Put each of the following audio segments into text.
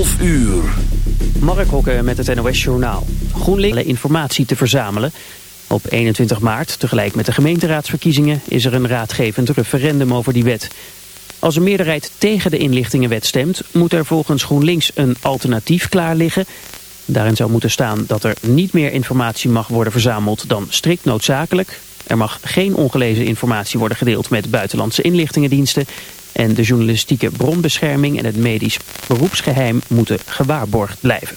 11 uur. Mark Hokke met het NOS Journaal. GroenLinks informatie te verzamelen. Op 21 maart, tegelijk met de gemeenteraadsverkiezingen... is er een raadgevend referendum over die wet. Als een meerderheid tegen de inlichtingenwet stemt... moet er volgens GroenLinks een alternatief klaar liggen. Daarin zou moeten staan dat er niet meer informatie mag worden verzameld... dan strikt noodzakelijk. Er mag geen ongelezen informatie worden gedeeld met buitenlandse inlichtingendiensten... En de journalistieke bronbescherming en het medisch beroepsgeheim moeten gewaarborgd blijven.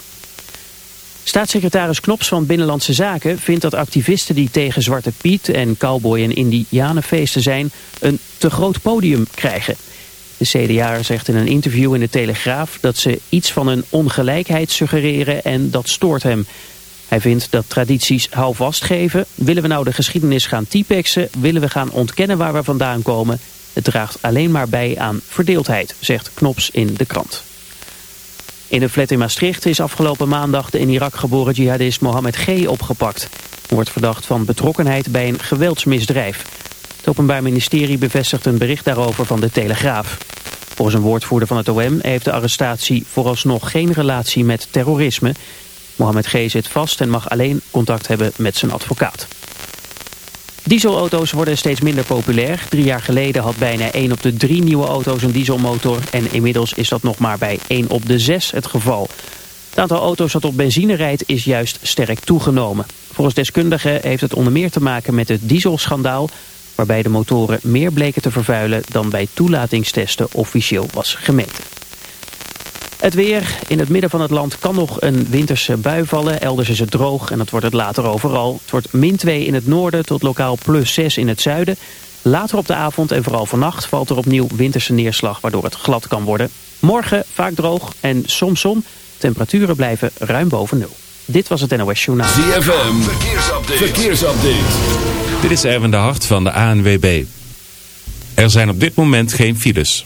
Staatssecretaris Knops van Binnenlandse Zaken vindt dat activisten die tegen Zwarte Piet en cowboy en indianenfeesten zijn een te groot podium krijgen. De CDA zegt in een interview in de Telegraaf dat ze iets van een ongelijkheid suggereren en dat stoort hem. Hij vindt dat tradities houvast geven. Willen we nou de geschiedenis gaan typexen? Willen we gaan ontkennen waar we vandaan komen? Het draagt alleen maar bij aan verdeeldheid, zegt Knops in de krant. In een flat in Maastricht is afgelopen maandag de in Irak geboren jihadist Mohammed G. opgepakt. Wordt verdacht van betrokkenheid bij een geweldsmisdrijf. Het Openbaar Ministerie bevestigt een bericht daarover van de Telegraaf. Volgens een woordvoerder van het OM heeft de arrestatie vooralsnog geen relatie met terrorisme. Mohammed G. zit vast en mag alleen contact hebben met zijn advocaat. Dieselauto's worden steeds minder populair. Drie jaar geleden had bijna 1 op de 3 nieuwe auto's een dieselmotor... en inmiddels is dat nog maar bij 1 op de 6 het geval. Het aantal auto's dat op benzine rijdt is juist sterk toegenomen. Volgens deskundigen heeft het onder meer te maken met het dieselschandaal... waarbij de motoren meer bleken te vervuilen dan bij toelatingstesten officieel was gemeten. Het weer. In het midden van het land kan nog een winterse bui vallen. Elders is het droog en dat wordt het later overal. Het wordt min 2 in het noorden tot lokaal plus 6 in het zuiden. Later op de avond en vooral vannacht valt er opnieuw winterse neerslag... waardoor het glad kan worden. Morgen vaak droog en soms zon. Temperaturen blijven ruim boven nul. Dit was het NOS Journaal. ZFM. Verkeersupdate. Verkeersupdate. Dit is Erwin de Hart van de ANWB. Er zijn op dit moment geen files.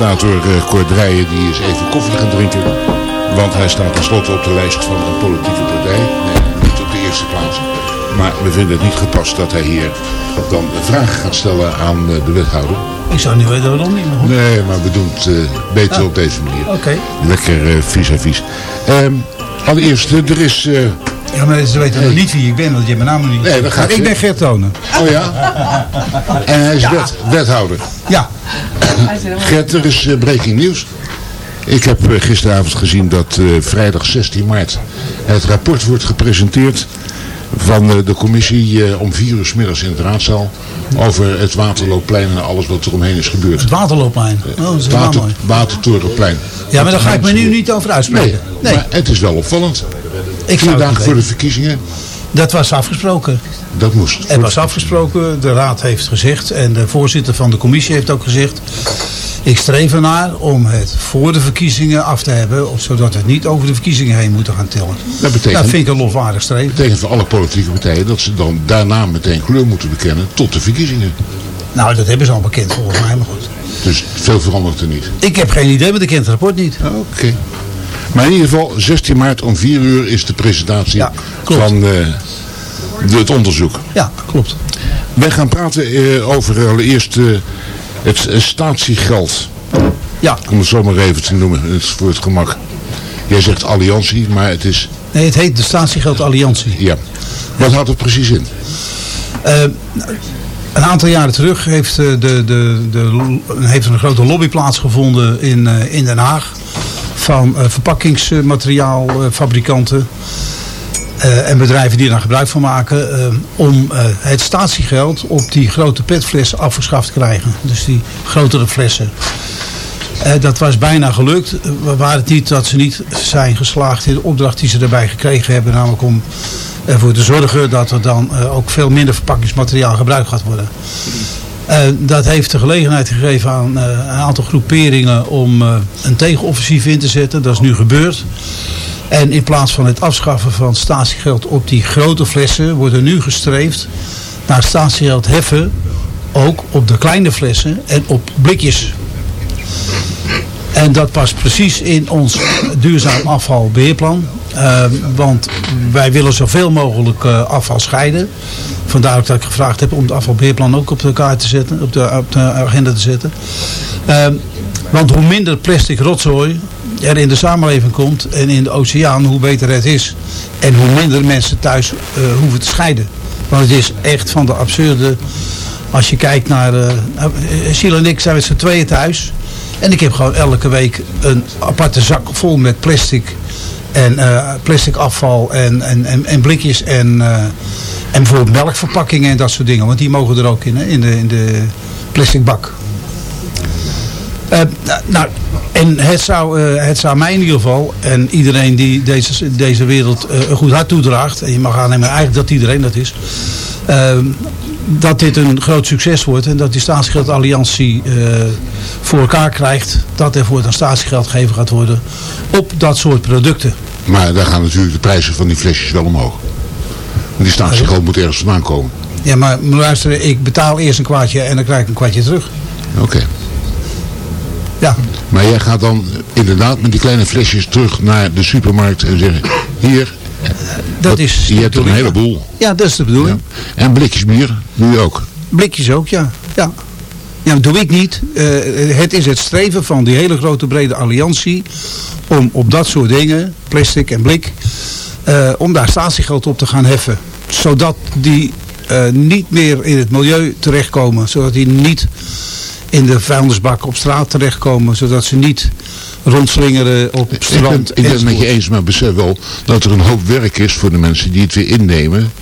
Mede-presentator uh, Cor Drijen die is even koffie gaan drinken. Want hij staat tenslotte op de lijst van een politieke partij. Nee, niet op de eerste plaats. Maar we vinden het niet gepast dat hij hier dan vragen gaat stellen aan de wethouder. Ik zou niet weten waarom niet. Maar. Nee, maar we doen het uh, beter Ah. op deze manier. Oké. Lekker uh, vis-à-vis. Ehm, allereerst, er is... uh, Ja, maar ze weten nog niet wie ik ben, want je hebt mijn naam nog niet. Nee, dat gaat Maar ik ben Gert Tonen. Oh ja? En hij is wet, wethouder. Ja. Gert, er is uh, breaking nieuws. Ik heb uh, gisteravond gezien dat uh, vrijdag 16 maart het rapport wordt gepresenteerd van uh, de commissie uh, om vier uur 's middags in het raadzaal over het Waterloopplein en alles wat er omheen is gebeurd. Het Waterloopplein. Oh, dat is wel Water, mooi. Watertorenplein. Ja, maar daar ga ik me nu niet over Nee, uitspreken. Nee, maar het is wel opvallend. ik Vier dagen voor de verkiezingen, Dat was afgesproken. dat moest. Er was afgesproken, de raad heeft gezegd en de voorzitter van de commissie heeft ook gezegd. Ik streef ernaar om het voor de verkiezingen af te hebben, zodat we het niet over de verkiezingen heen moeten gaan tellen. Dat betekent, Dat vind ik een lofwaardig streven. betekent voor alle politieke partijen dat ze dan daarna meteen kleur moeten bekennen tot de verkiezingen. Nou, dat hebben ze al bekend volgens mij, maar goed. Dus veel verandert er niet. Ik heb geen idee, want ik ken het rapport niet. Oké. Maar in ieder geval, 16 maart om 4 uur is de presentatie Ja, van eh, de- het onderzoek. Ja, klopt. Wij gaan praten eh, over allereerst eh, het eh, statiegeld. Ja, Om het zo maar even te noemen, het is voor het gemak. Jij zegt alliantie, maar het is, nee, het heet de Statiegeld Alliantie. ja. Wat houdt het precies in? Een aantal jaren terug heeft, eh, de, de, de, heeft er een grote lobby plaatsgevonden in, eh, in Den Haag. Van eh, verpakkingsmateriaalfabrikanten eh, en bedrijven die dan gebruik van maken. eh, om eh, het statiegeld op die grote petflessen afgeschaft te krijgen. Dus die grotere flessen. Eh, dat was bijna gelukt. Eh, Waar het niet dat ze niet zijn geslaagd in de opdracht die ze daarbij gekregen hebben. Namelijk om ervoor te zorgen dat er dan eh, ook veel minder verpakkingsmateriaal gebruikt gaat worden. Eh, dat heeft de gelegenheid gegeven aan eh, een aantal groeperingen om eh, een tegenoffensief in te zetten. Dat is nu gebeurd. En in plaats van het afschaffen van statiegeld op die grote flessen wordt er nu gestreefd naar statiegeld heffen ook op de kleine flessen en op blikjes. En dat past precies in ons duurzaam afvalbeheerplan. Uh, want wij willen zoveel mogelijk uh, afval scheiden. Vandaar ook dat ik gevraagd heb om het afvalbeheerplan ook op de kaart te zetten, op de, op de agenda te zetten. Uh, want hoe minder plastic rotzooi er in de samenleving komt en in de oceaan, hoe beter het is. En hoe minder mensen thuis uh, hoeven te scheiden. Want het is echt van de absurde. Als je kijkt naar. Uh, Siel en ik zijn met z'n tweeën thuis. En ik heb gewoon elke week een aparte zak vol met plastic. En uh, plastic afval en, en, en, en blikjes en, uh, en bijvoorbeeld melkverpakkingen en dat soort dingen. Want die mogen er ook in, hè, in, de, in de plastic bak. Uh, nou, en het zou, het zou mij in ieder geval, en iedereen die deze, deze wereld een goed hart toedraagt, en je mag aannemen eigenlijk dat iedereen dat is, dat dit een groot succes wordt en dat die staatsgeldalliantie voor elkaar krijgt, dat er voor een staatsgeld gegeven gaat worden op dat soort producten. Maar daar gaan natuurlijk de prijzen van die flesjes wel omhoog. Die statiegeld moet ergens vandaan komen. Ja, maar luister, ik betaal eerst een kwartje en dan krijg ik een kwartje terug. Oké. Okay. Ja. Maar jij gaat dan inderdaad met die kleine flesjes terug naar de supermarkt en zeggen, hier, dat is je hebt een heleboel. Ja, dat is de bedoeling. Ja. En blikjes bier doe je ook? Blikjes ook, ja. Ja, ja dat doe ik niet. Uh, het is het streven van die hele grote brede alliantie om op dat soort dingen, plastic en blik, uh, om daar statiegeld op te gaan heffen. Zodat die uh, niet meer in het milieu terechtkomen. Zodat die niet in de vuilnisbak op straat terechtkomen. Zodat ze niet rondslingeren op het strand. Ik ben, ik ben het met je eens, maar besef wel dat er een hoop werk is voor de mensen die het weer innemen.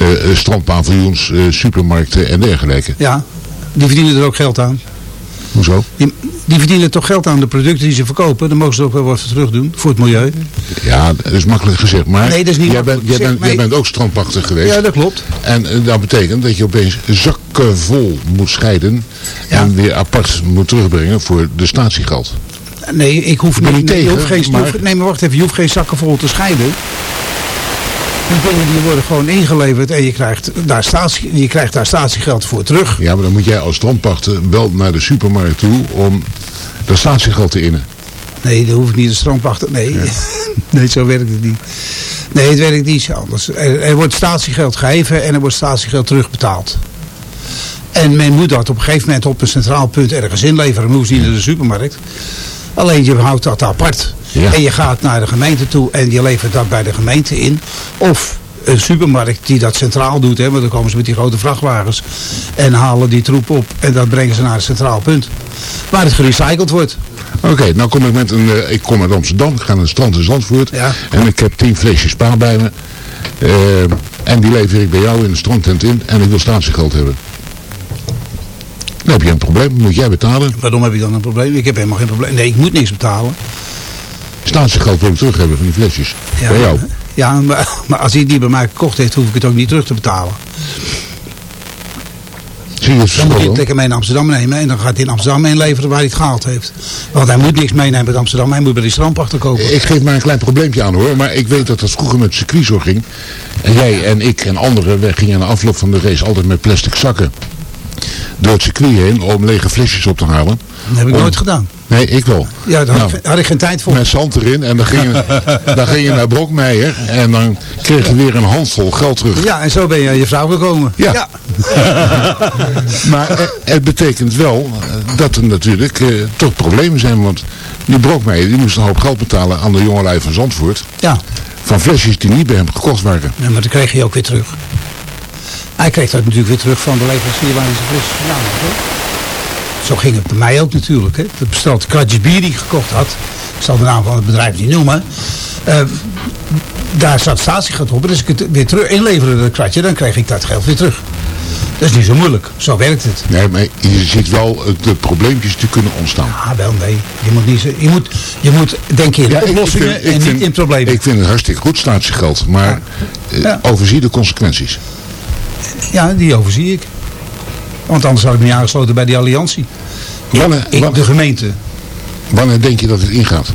Uh, strandpaviljoens, uh, supermarkten en dergelijke. Ja, die verdienen er ook geld aan. Hoezo? Die, die, verdienen toch geld aan de producten die ze verkopen. Dan mogen ze ook wel wat voor terug doen voor het milieu. Ja, dat is makkelijk gezegd. Maar nee, dat is niet jij, bent, jij, bent, jij bent ook strandpachter geweest. Ja, dat klopt. En uh, dat betekent dat je opeens zakken vol moet scheiden. Ja. En weer apart moet terugbrengen voor de statiegeld. Nee, ik hoef niet tegen. Je hoeft geen, maar... nee, maar wacht even. Je hoeft geen zakken vol te scheiden. Die dingen die worden gewoon ingeleverd en je krijgt daar, statie, je krijgt daar statiegeld voor terug. Ja, maar dan moet jij als strandpachter wel naar de supermarkt toe om dat statiegeld te innen. Nee, dat hoef ik niet de strandpachter. Nee, nee, zo werkt het niet. Nee, het werkt niet zo anders. Er, er wordt statiegeld gegeven en er wordt statiegeld terugbetaald. En men moet dat op een gegeven moment op een centraal punt ergens inleveren. Dan hoeft niet naar de supermarkt. Alleen je houdt dat apart. Ja. En je gaat naar de gemeente toe en je levert dat bij de gemeente in. Of een supermarkt die dat centraal doet. Hè, want dan komen ze met die grote vrachtwagens. En halen die troep op. En dat brengen ze naar een centraal punt. Waar het gerecycled wordt. Oké, nou kom ik met een... eh, ik kom uit Amsterdam, ik ga naar het strand in Zandvoort. Ja. En ik heb tien flesjes spa bij me. Eh, en die lever ik bij jou in de strandtent in. En ik wil statiegeld hebben. Dan heb je een probleem, moet jij betalen. Waarom heb je dan een probleem? Ik heb helemaal geen probleem. Nee, ik moet niks betalen. Statiegeld wil ik terug hebben van die flesjes. Bij jou. Ja, maar, maar als hij niet bij mij gekocht heeft, hoef ik het ook niet terug te betalen. Zie je Dan moet hij het lekker mee naar Amsterdam nemen. En dan gaat hij in Amsterdam inleveren waar hij het gehaald heeft. Want hij moet niks meenemen uit Amsterdam. Hij moet bij die strandpachter kopen. Ik geef maar een klein probleempje aan hoor. Maar ik weet dat dat vroeger met circuit zo ging. En jij en ik en anderen, wij gingen aan de afloop van de race altijd met plastic zakken door het circuit heen om lege flesjes op te halen. Dat heb ik Om- nooit gedaan. Nee, ik wel. Ja, daar had, Nou, ik, had ik geen tijd voor. met zand erin en dan ging, je, dan ging je naar Brokmeijer en dan kreeg je weer een handvol geld terug. Ja, en zo ben je aan je vrouw gekomen. Ja. Maar het betekent wel eh, dat er natuurlijk eh, toch problemen zijn, want die Brokmeijer die moest een hoop geld betalen aan de jongelui van Zandvoort. Ja. Van flesjes die niet bij hem gekocht waren. Ja, maar dan kreeg je ook weer terug. Hij kreeg dat natuurlijk weer terug van de leverancier waar hij zijn fles vandaan had. Zo ging het bij mij ook natuurlijk. Hè. Dat besteld kratjes bier die ik gekocht had. Ik zal de naam van het bedrijf niet noemen. Eh, daar zat statiegeld op. En als ik het weer terug inleverde, dat kratje, dan kreeg ik dat geld weer terug. Dat is niet zo moeilijk. Zo werkt het. Nee, maar je ziet wel de probleempjes die kunnen ontstaan. Ah, wel nee. Je moet, niet zo, je moet, je moet denken in Ja, oplossingen vind- en vind- niet in problemen. Ik vind het hartstikke goed statiegeld, maar eh, Ja. overzie de consequenties. Ja, die overzie ik. Want anders had ik me aangesloten bij die alliantie. Wanneer, Ik, de gemeente. wanneer denk je dat het ingaat?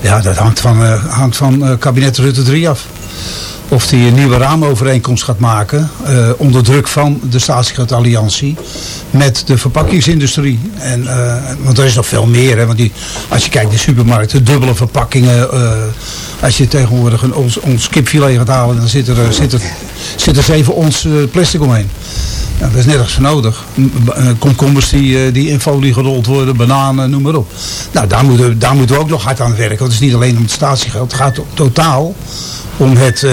Ja, dat hangt van, eh, hangt van eh, kabinet Rutte 3 af. Of hij een nieuwe raamovereenkomst gaat maken eh, onder druk van de staatsgeldalliantie met de verpakkingsindustrie. En, eh, want er is nog veel meer. Hè, want die, als je kijkt de supermarkten, dubbele verpakkingen. eh, als je tegenwoordig een, ons, ons kipfilet gaat halen, dan zit er, zit er, zit er 7 ons plastic omheen. Dat is nergens voor nodig. Eh, Komkommers die, eh, die in folie gerold worden, bananen, noem maar op. Nou, daar moeten, we- daar moeten we ook nog hard aan werken. Want het is niet alleen om het statiegeld. Het gaat totaal om het, eh,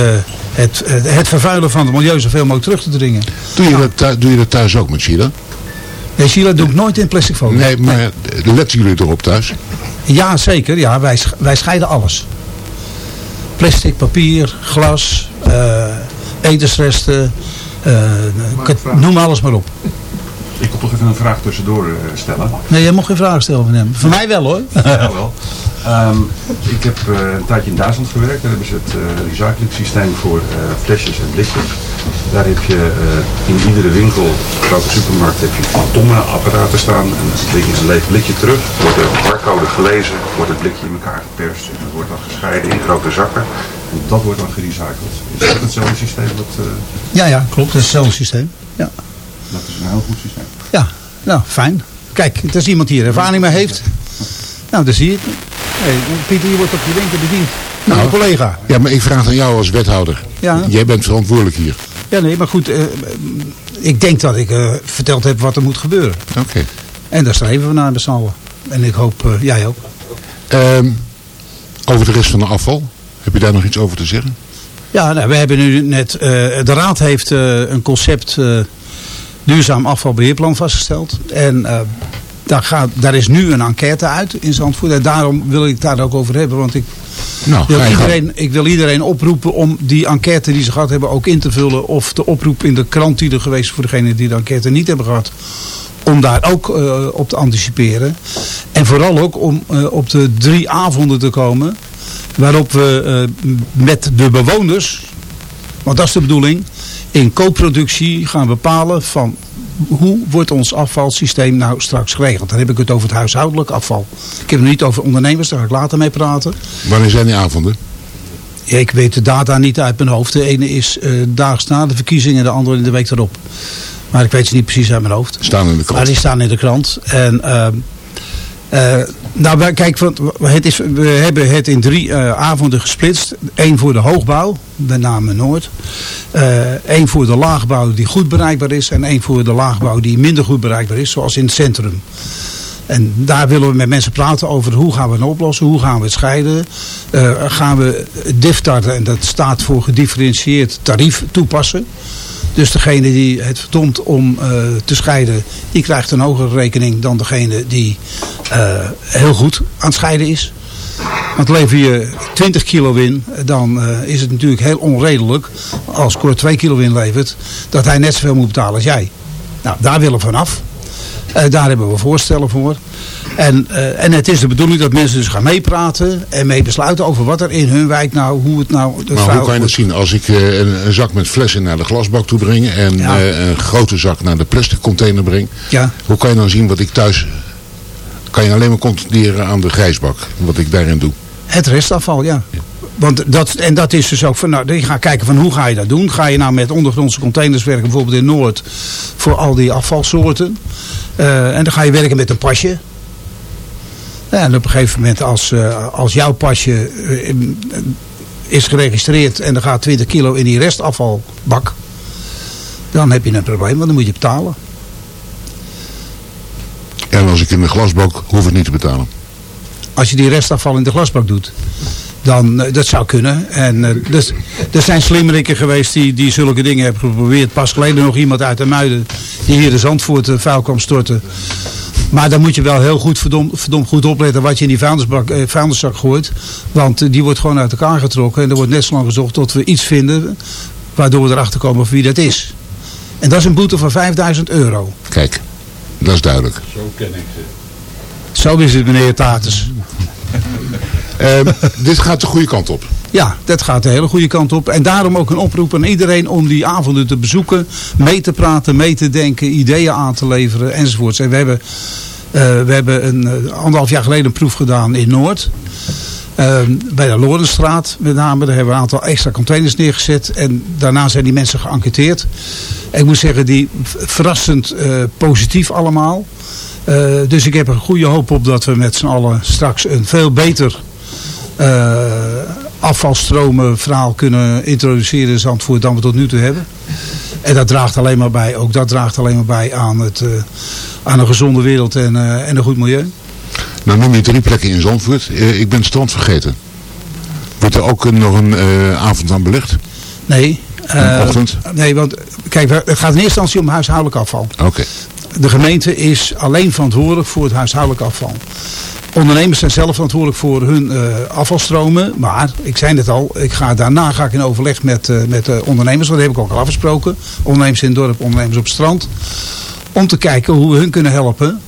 het, het, vervuilen van het milieu zoveel mogelijk terug te dringen. Doe je, dat, doe je dat thuis ook met Sheila? Nee, Sheila doe ik nooit in plastic folie. Nee, maar eh, letten jullie erop thuis? Ja, zeker. Ja, wij, wij scheiden alles. Plastic, papier, glas, eh, etensresten, noem alles maar op. Ik wil toch even een vraag tussendoor eh, stellen. Nee, jij mocht geen vragen stellen van hem. Van mij wel hoor. Ja, wel. Ehm, ik heb eh, een tijdje in Duitsland gewerkt. Daar hebben ze het uh, recycling systeem voor eh, flesjes en blikjes. Daar heb je eh, in iedere winkel, grote supermarkt, heb je tonnen apparaten staan. En dan leg je een leeg blikje terug. Wordt de barcode gelezen, wordt het blikje in elkaar geperst. En dat wordt dan gescheiden in grote zakken. En dat wordt dan gerecycled. Is dat hetzelfde systeem? Dat, eh, Ja, ja, klopt. Dat is hetzelfde systeem. Ja, dat is een heel goed systeem. ja. nou fijn. Kijk, er is iemand die er ervaring mee heeft. Nou, dan zie je het. Pieter, je wordt op je winkel bediend. Nou, een collega. Ja, maar ik vraag aan jou als wethouder. Ja. Jij bent verantwoordelijk hier. Ja, nee, maar goed. eh, ik denk dat ik eh, verteld heb wat er moet gebeuren. Oké. En daar streven we naar z'n allen. En ik hoop, eh, jij ook. Ehm, over de rest van de afval. Heb je daar nog iets over te zeggen? Ja, nou, we hebben nu net, de Raad heeft een concept duurzaam afvalbeheerplan vastgesteld. En daar, gaat, daar is nu een enquête uit in Zandvoort. En daarom wil ik daar ook over hebben. Want ik Nou, wil, iedereen, ik wil iedereen oproepen om die enquête die ze gehad hebben ook in te vullen. Of de oproep in de krant die er geweest is voor degenen die de enquête niet hebben gehad. Om daar ook eh, op te anticiperen. En vooral ook om eh, op de drie avonden te komen. Waarop we eh, met de bewoners, want dat is de bedoeling, in co-productie gaan bepalen van hoe wordt ons afvalsysteem nou straks geregeld. Dan heb ik het over het huishoudelijk afval. Ik heb het niet over ondernemers, daar ga ik later mee praten. Wanneer zijn die avonden? Ik weet de data niet uit mijn hoofd. De ene is eh daags na de verkiezingen, de andere in de week erop. Maar ik weet ze niet precies uit mijn hoofd. Staan in de krant. Maar die staan in de krant. En, ehm, eh, nou, kijk, want het is, we hebben het in drie eh, avonden gesplitst. Eén voor de hoogbouw, met name Noord. Eén voor de laagbouw die goed bereikbaar is. En één voor de laagbouw die minder goed bereikbaar is, zoals in het centrum. En daar willen we met mensen praten over hoe gaan we het oplossen, hoe gaan we het scheiden. Eh, gaan we DIFTAR, en dat staat voor gedifferentieerd tarief, toepassen. Dus degene die het verdomt om eh, te scheiden, die krijgt een hogere rekening dan degene die eh, heel goed aan het scheiden is. Want lever je 20 kilo in, dan eh, is het natuurlijk heel onredelijk als Cor 2 kilo in levert, dat hij net zoveel moet betalen als jij. Nou, daar willen we vanaf. Eh, daar hebben we voorstellen voor. En, eh, en het is de bedoeling dat mensen dus gaan meepraten en mee besluiten over wat er in hun wijk nou, hoe het nou... de Maar hoe kan je dat zien? Als ik eh, een, een zak met flessen naar de glasbak toe breng en Ja. een grote zak naar de plastic container breng. Ja. Hoe kan je dan zien wat ik thuis... Kan je alleen maar controleren aan de grijsbak, wat ik daarin doe. Het restafval, ja. Want dat, en dat is dus ook van, nou, je gaat kijken van hoe ga je dat doen. Ga je nou met ondergrondse containers werken, bijvoorbeeld in Noord, voor al die afvalsoorten. Eh, en dan ga je werken met een pasje. Ja, en op een gegeven moment, als, eh, als jouw pasje eh, is geregistreerd en er gaat 20 kilo in die restafvalbak, dan heb je een probleem, want dan moet je betalen. En als ik in de glasbak hoef ik niet te betalen. als je die restafval in de glasbak doet. Dan, eh, dat zou kunnen. En eh, dus, er zijn slimmerikken geweest die, die zulke dingen hebben geprobeerd. Pas geleden nog iemand uit de Muiden die hier de Zandvoort eh, vuil kwam storten. Maar dan moet je wel heel goed verdomd, verdomd goed opletten wat je in die vuilnisbak, eh, vuilniszak gooit. Want die wordt gewoon uit elkaar getrokken. En er wordt net zo lang gezocht tot we iets vinden waardoor we erachter komen van wie dat is. En dat is een boete van 5000 euro. Kijk, dat is duidelijk. Zo ken ik ze. Zo is het meneer Tatus. Ehm, dit gaat de goede kant op. Ja, dat gaat de hele goede kant op. En daarom ook een oproep aan iedereen om die avonden te bezoeken. Mee te praten, mee te denken, ideeën aan te leveren enzovoorts. En we hebben, eh, we hebben een, eh, anderhalf jaar geleden een proef gedaan in Noord. Eh, bij de Lorenstraat met name. Daar hebben we een aantal extra containers neergezet. En daarna zijn die mensen geënquêteerd. Ik moet zeggen, die verrassend eh, positief allemaal. Dus ik heb er goede hoop op dat we met z'n allen straks een veel beter afvalstromen verhaal kunnen introduceren in Zandvoort dan we tot nu toe hebben. En dat draagt alleen maar bij, ook dat draagt alleen maar bij aan, het, eh, aan een gezonde wereld en, eh, en een goed milieu. Nou noem je drie plekken in Zandvoort. Eh, ik ben het strand vergeten. Wordt er ook eh, nog een eh, avond aan belegd? Nee. eh, Een ochtend? Nee, want kijk, het gaat in eerste instantie om huishoudelijk afval. Oké. De gemeente is alleen verantwoordelijk voor het huishoudelijk afval. Ondernemers zijn zelf verantwoordelijk voor hun eh, afvalstromen. Maar, ik zei het al, ik ga, daarna ga ik in overleg met, eh, met de ondernemers. Dat heb ik ook al afgesproken. Ondernemers in het dorp, ondernemers op het strand. Om te kijken hoe we hun kunnen helpen.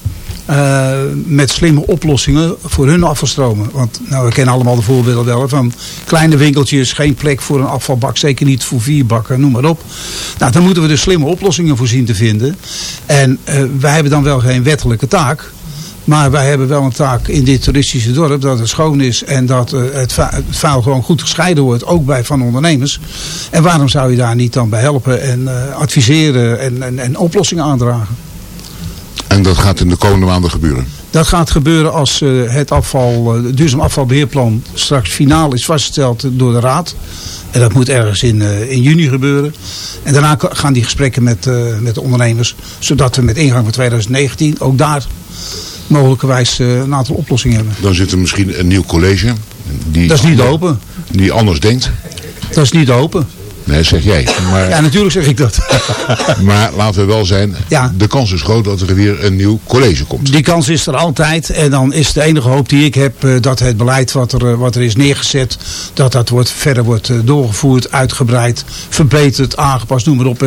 eh, met slimme oplossingen voor hun afvalstromen. Want nou, we kennen allemaal de voorbeelden wel. Van kleine winkeltjes, geen plek voor een afvalbak. Zeker niet voor vier bakken, noem maar op. Nou, dan moeten we dus slimme oplossingen voor zien te vinden. En wij hebben dan wel geen wettelijke taak. Maar wij hebben wel een taak in dit toeristische dorp dat het schoon is en dat eh, het, va- het vuil gewoon goed gescheiden wordt, ook bij van ondernemers. En waarom zou je daar niet dan bij helpen en eh, adviseren en, en, en oplossingen aandragen? En dat gaat in de komende maanden gebeuren. Dat gaat gebeuren als eh, het afval, duurzaam afvalbeheerplan straks finaal is vastgesteld door de Raad. En dat moet ergens in, in juni gebeuren. En daarna gaan die gesprekken met, met de ondernemers. Zodat we met ingang van 2019 ook daar mogelijkerwijs eh, een aantal oplossingen hebben. Dan zit er misschien een nieuw college. Die Dat is niet open. Die anders denkt. Dat is niet open. Nee, zeg jij. Maar, Ja, natuurlijk zeg ik dat. maar laten we wel zijn. Ja. De kans is groot dat er weer een nieuw college komt. Die kans is er altijd. En dan is de enige hoop die ik heb eh, dat het beleid wat er, eh, wat er is neergezet, dat dat wordt, verder wordt doorgevoerd, uitgebreid, verbeterd, aangepast, noem maar op.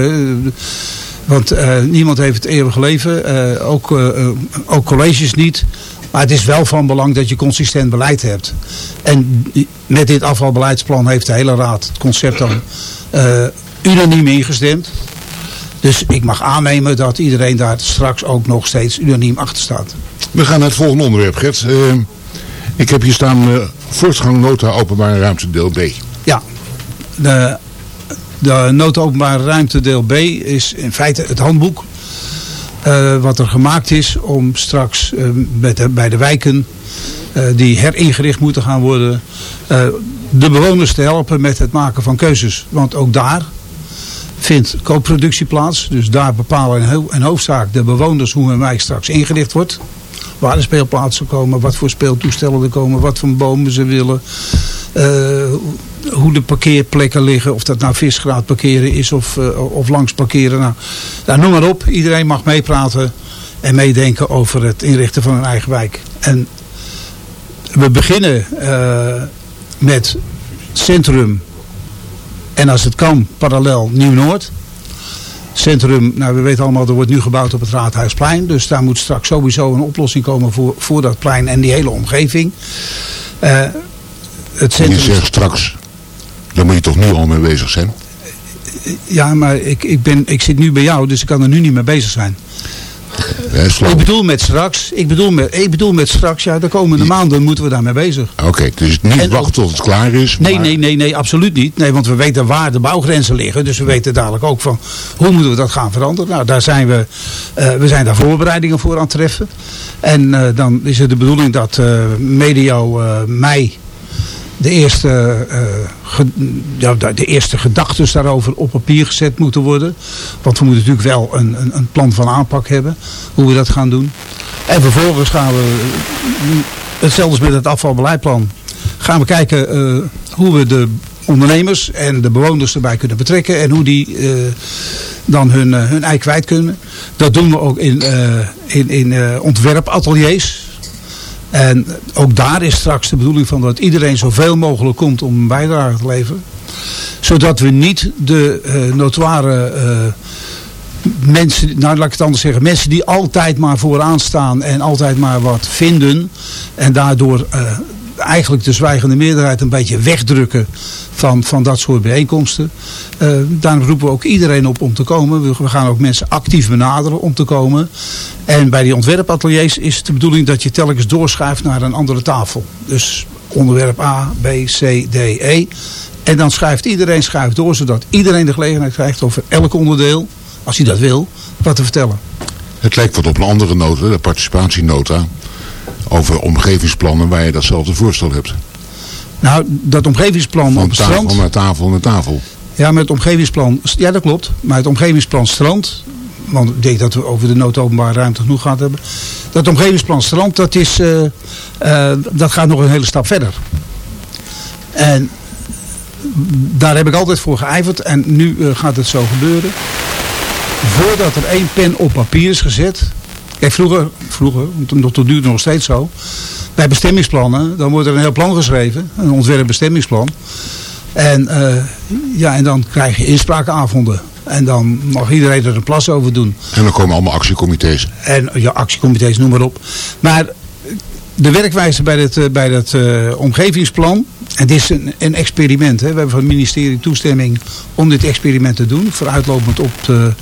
Want eh, niemand heeft het eeuwige leven. eh, ook, eh, ook colleges niet. Maar het is wel van belang dat je consistent beleid hebt. En met dit afvalbeleidsplan heeft de hele raad het concept dan unaniem ingestemd. Dus ik mag aannemen dat iedereen daar straks ook nog steeds unaniem achter staat. We gaan naar het volgende onderwerp, Gert. Ik heb hier staan voortgang nota openbare ruimte deel B. Ja, de, de noodopenbare ruimte deel B is in feite het handboek. eh, wat er gemaakt is om straks eh, met bij de wijken eh, die heringericht moeten gaan worden. de bewoners te helpen met het maken van keuzes. Want ook daar vindt koopproductie plaats. Dus daar bepalen in, ho- in hoofdzaak de bewoners hoe hun wijk straks ingericht wordt. Waar de speelplaatsen komen, wat voor speeltoestellen er komen, wat voor bomen ze willen. Hoe de parkeerplekken liggen, of dat nou visgraad parkeren is of, eh, of langs parkeren. Nou, nou, noem maar op, iedereen mag meepraten en meedenken over het inrichten van een eigen wijk. En we beginnen eh, met centrum en als het kan parallel Nieuw-Noord. Centrum, nou we weten allemaal, er wordt nu gebouwd op het Raadhuisplein. Dus daar moet straks sowieso een oplossing komen voor, voor dat plein en die hele omgeving. Eh, het Je centrum, zegt straks, daar moet je toch nu al mee bezig zijn? ja, maar ik, ik, ben, ik zit nu bij jou, dus ik kan er nu niet mee bezig zijn. Ik bedoel met straks, ik bedoel met, ik bedoel met straks, ja, de komende maanden moeten we daarmee bezig. Oké, dus niet wachten tot het klaar is. Nee, maar- nee, nee, nee, absoluut niet. Nee, want we weten waar de bouwgrenzen liggen. Dus we weten dadelijk ook van hoe moeten we dat gaan veranderen. Nou, daar zijn we, eh, we zijn daar voorbereidingen voor aan het treffen. En eh, dan is het de bedoeling dat eh, medio mei de eerste, ge- ja, de eerste gedachten daarover op papier gezet moeten worden. Want we moeten natuurlijk wel een, een, een plan van aanpak hebben. Hoe we dat gaan doen. En vervolgens gaan we, hetzelfde met het afvalbeleidplan, gaan we kijken eh, hoe we de ondernemers en de bewoners erbij kunnen betrekken. En hoe die eh, dan hun, hun ei kwijt kunnen. Dat doen we ook in, in, in ontwerpateliers. En ook daar is straks de bedoeling van dat iedereen zoveel mogelijk komt om een bijdrage te leveren. Zodat we niet de eh notoire eh, mensen, nou laat ik het anders zeggen, mensen die altijd maar vooraan staan en altijd maar wat vinden. En daardoor eh, eigenlijk de zwijgende meerderheid een beetje wegdrukken van, van dat soort bijeenkomsten. Eh daarom roepen we ook iedereen op om te komen. We, gaan ook mensen actief benaderen om te komen. En bij die ontwerpateliers is het de bedoeling dat je telkens doorschuift naar een andere tafel. Dus onderwerp A, B, C, D, E. En dan schuift iedereen schuift door, zodat iedereen de gelegenheid krijgt over elk onderdeel, als hij dat wil, wat te vertellen. Het lijkt wat op een andere nota, de participatienota. Over omgevingsplannen waar je datzelfde voorstel hebt. Nou, dat omgevingsplan Van op het tafel strand. naar tafel naar tafel. Ja, met het omgevingsplan. Ja, dat klopt. Maar het omgevingsplan strand. Want ik denk dat we over de noodopenbare ruimte genoeg gehad hebben. Dat omgevingsplan strand, dat, is, eh, eh, dat gaat nog een hele stap verder. En daar heb ik altijd voor geijverd. En nu eh, gaat het zo gebeuren. Voordat er één pen op papier is gezet. Kijk, vroeger, vroeger, want dat duurt nog steeds zo. Bij bestemmingsplannen, dan wordt er een heel plan geschreven. Een ontwerpbestemmingsplan. En, eh, ja, en dan krijg je inspraakavonden. En dan mag iedereen er een plas over doen. En dan komen allemaal actiecomité's. En ja, actiecomité's, noem maar op. Maar de werkwijze bij het, eh, bij dat eh, omgevingsplan. Het is een, een experiment. Hè. We hebben van het ministerie toestemming om dit experiment te doen. Vooruitlopend op de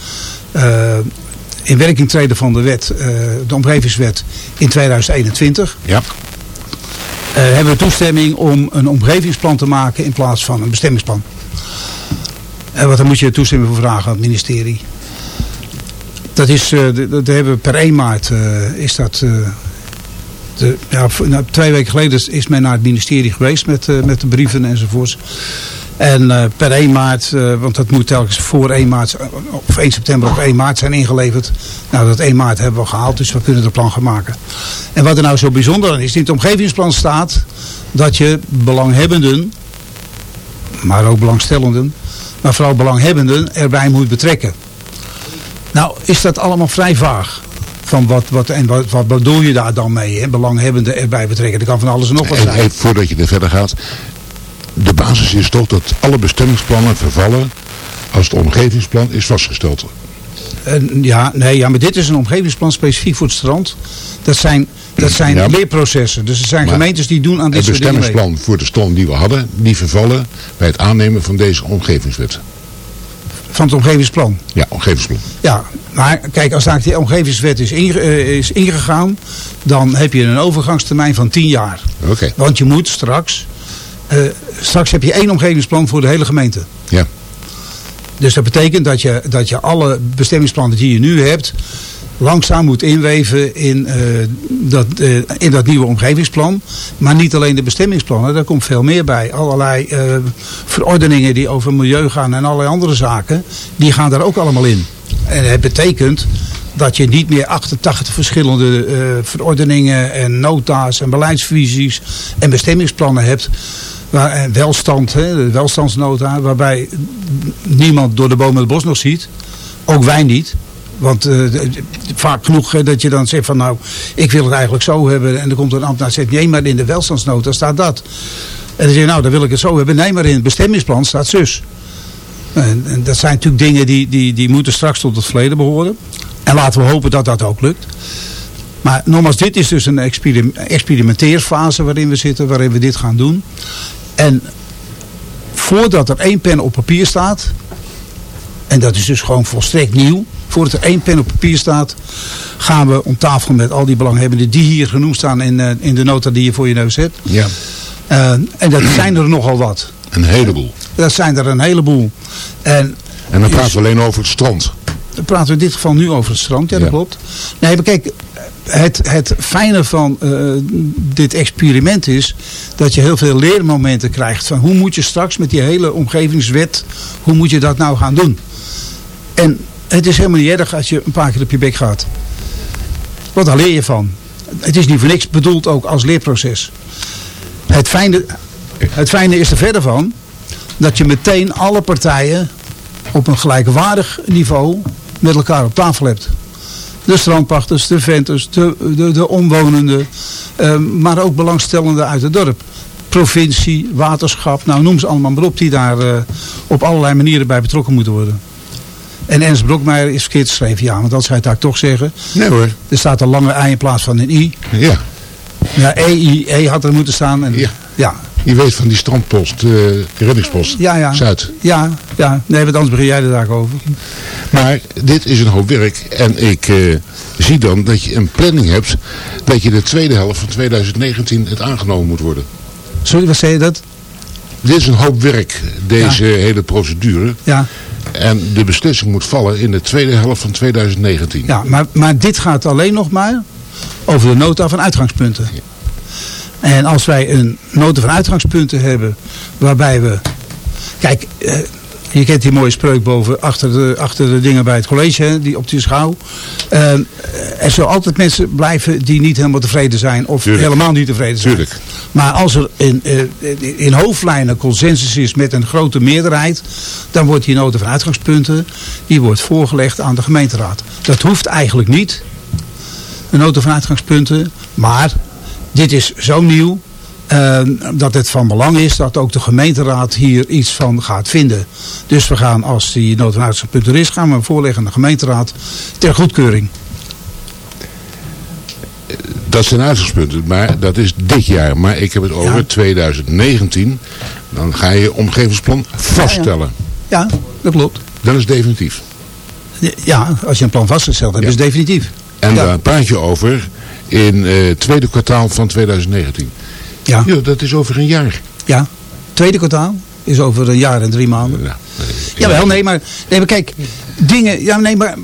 in werking treden van de wet, eh, de omgevingswet in 2021. Ja. Eh, hebben we toestemming om een omgevingsplan te maken in plaats van een bestemmingsplan. En wat dan moet je toestemming voor vragen aan het ministerie. Dat is, eh, dat hebben we per 1 maart eh, is dat... eh, de, ja, nou, twee weken geleden is- men naar het ministerie geweest met, eh, met de brieven enzovoorts. En eh, per 1 maart, eh, want dat moet telkens voor 1 maart, of 1 september of 1 maart zijn ingeleverd. Nou, dat 1 maart hebben we gehaald, dus we kunnen er plan gaan maken. En wat er nou zo bijzonder aan is, in het omgevingsplan staat dat je belanghebbenden, maar ook belangstellenden, maar vooral belanghebbenden erbij moet betrekken. Nou, is dat allemaal vrij vaag. Van wat, wat, en wat, wat bedoel je daar dan mee? Hè? Belanghebbenden erbij betrekken. Dat kan van alles en nog wat En zijn. even voordat je er verder gaat. De basis is toch dat alle bestemmingsplannen vervallen als het omgevingsplan is vastgesteld. Ja, nee, ja, maar dit is een omgevingsplan specifiek voor het strand. Dat zijn, dat zijn Ja, leerprocessen. Dus er zijn gemeentes die doen aan dit Het soort dingen mee. bestemmingsplan voor de stand die we hadden, die vervallen bij het aannemen van deze omgevingswet. Van het omgevingsplan. Ja, omgevingsplan. Ja, maar kijk, als daar die omgevingswet is, inge- eh, is ingegaan, dan heb je een overgangstermijn van 10 jaar. Oké. Want je moet straks eh, straks heb je één omgevingsplan voor de hele gemeente. Ja. Dus dat betekent dat je, dat je alle bestemmingsplannen die je nu hebt... langzaam moet inweven in, eh, dat, eh, in dat nieuwe omgevingsplan. Maar niet alleen de bestemmingsplannen, daar komt veel meer bij. Allerlei verordeningen die over milieu gaan en allerlei andere zaken... die gaan daar ook allemaal in. En het betekent dat je niet meer 88 verschillende eh, verordeningen en nota's en beleidsvisies en bestemmingsplannen hebt. Waar, en welstand, hè, de welstandsnota, waarbij niemand door de bomen het bos nog ziet. Ook wij niet. Want eh, vaak genoeg dat je dan zegt van nou, ik wil het eigenlijk zo hebben. En dan komt een ambtenaar en zegt nee, maar in de welstandsnota staat dat. En dan zeg je nou, dan wil ik het zo hebben. Nee, maar in het bestemmingsplan staat zus. En, en dat zijn natuurlijk dingen die, die, die moeten straks tot het verleden behoren. En laten we hopen dat dat ook lukt. Maar nogmaals, dit is dus een experim- experimenteerfase waarin we zitten, waarin we dit gaan doen. En voordat er één pen op papier staat, en dat is dus gewoon volstrekt nieuw, voordat er één pen op papier staat, gaan we om tafel met al die belanghebbenden die hier genoemd staan in, eh, in de nota die je voor je neus hebt. Ja. Eh, en dat zijn er nogal wat. Een heleboel. Dat zijn er een heleboel. En En dan praten we alleen over het strand. Praten we in dit geval nu over het strand, ja dat Ja. klopt. Nee, maar kijk, het, het fijne van eh, dit experiment is dat je heel veel leermomenten krijgt van hoe moet je straks met die hele omgevingswet, hoe moet je dat nou gaan doen. En het is helemaal niet erg als je een paar keer op je bek gaat. Want daar leer je van. Het is niet voor niks bedoeld ook als leerproces. Het fijne, het fijne is er verder van dat je meteen alle partijen op een gelijkwaardig niveau met elkaar op tafel hebt. De strandpachters, de venters, de, de, de omwonenden, eh, maar ook belangstellenden uit het dorp. Provincie, waterschap, nou noem ze allemaal maar op die daar eh, op allerlei manieren bij betrokken moeten worden. En Ernst Brokmeijer is verkeerd geschreven, ja, want dat zou je het toch zeggen. Nee hoor. Er staat een lange ei in plaats van een i. Ja. Ja, EI, E had er moeten staan. En, Ja. ja, Je weet van die strandpost, eh reddingspost. ja, ja. Zuid. Ja, ja. Nee, want anders begin jij er daar over. Maar dit is een hoop werk. En ik eh, zie dan dat je een planning hebt dat je de tweede helft van 2019 het aangenomen moet worden. Sorry, wat zei je dat? Dit is een hoop werk, deze hele procedure. Ja. En de beslissing moet vallen in de tweede helft van 2019. Ja, maar, maar dit gaat alleen nog maar over de nota van uitgangspunten. En als wij een nota van uitgangspunten hebben waarbij we... Kijk, eh, je kent die mooie spreuk boven achter de, achter de dingen bij het college, hè, die op die schouw. Eh, er zullen altijd mensen blijven die niet helemaal tevreden zijn of Tuurlijk. helemaal niet tevreden zijn. Tuurlijk. Maar als er in, eh, in hoofdlijnen consensus is met een grote meerderheid, dan wordt die nota van uitgangspunten, die wordt voorgelegd aan de gemeenteraad. Dat hoeft eigenlijk niet, een nota van uitgangspunten, maar dit is zo nieuw eh, dat het van belang is dat ook de gemeenteraad hier iets van gaat vinden. Dus we gaan, als die uitgangspunten er is, gaan we voorleggen aan de gemeenteraad ter goedkeuring. Dat zijn uitgangspunten, maar dat is dit jaar. Maar ik heb het over Ja. 2019. Dan ga je omgevingsplan vaststellen. Ja, dat klopt. Dan is definitief. Ja, als je een plan vastgesteld hebt, is het definitief. En daar praat je over in eh, het tweede kwartaal van 2019. Ja. Ja, dat is over een jaar. Ja, tweede kwartaal is over een jaar en drie maanden. Ja. Jawel, nee, maar, nee, maar kijk, dingen, ja, nee, maar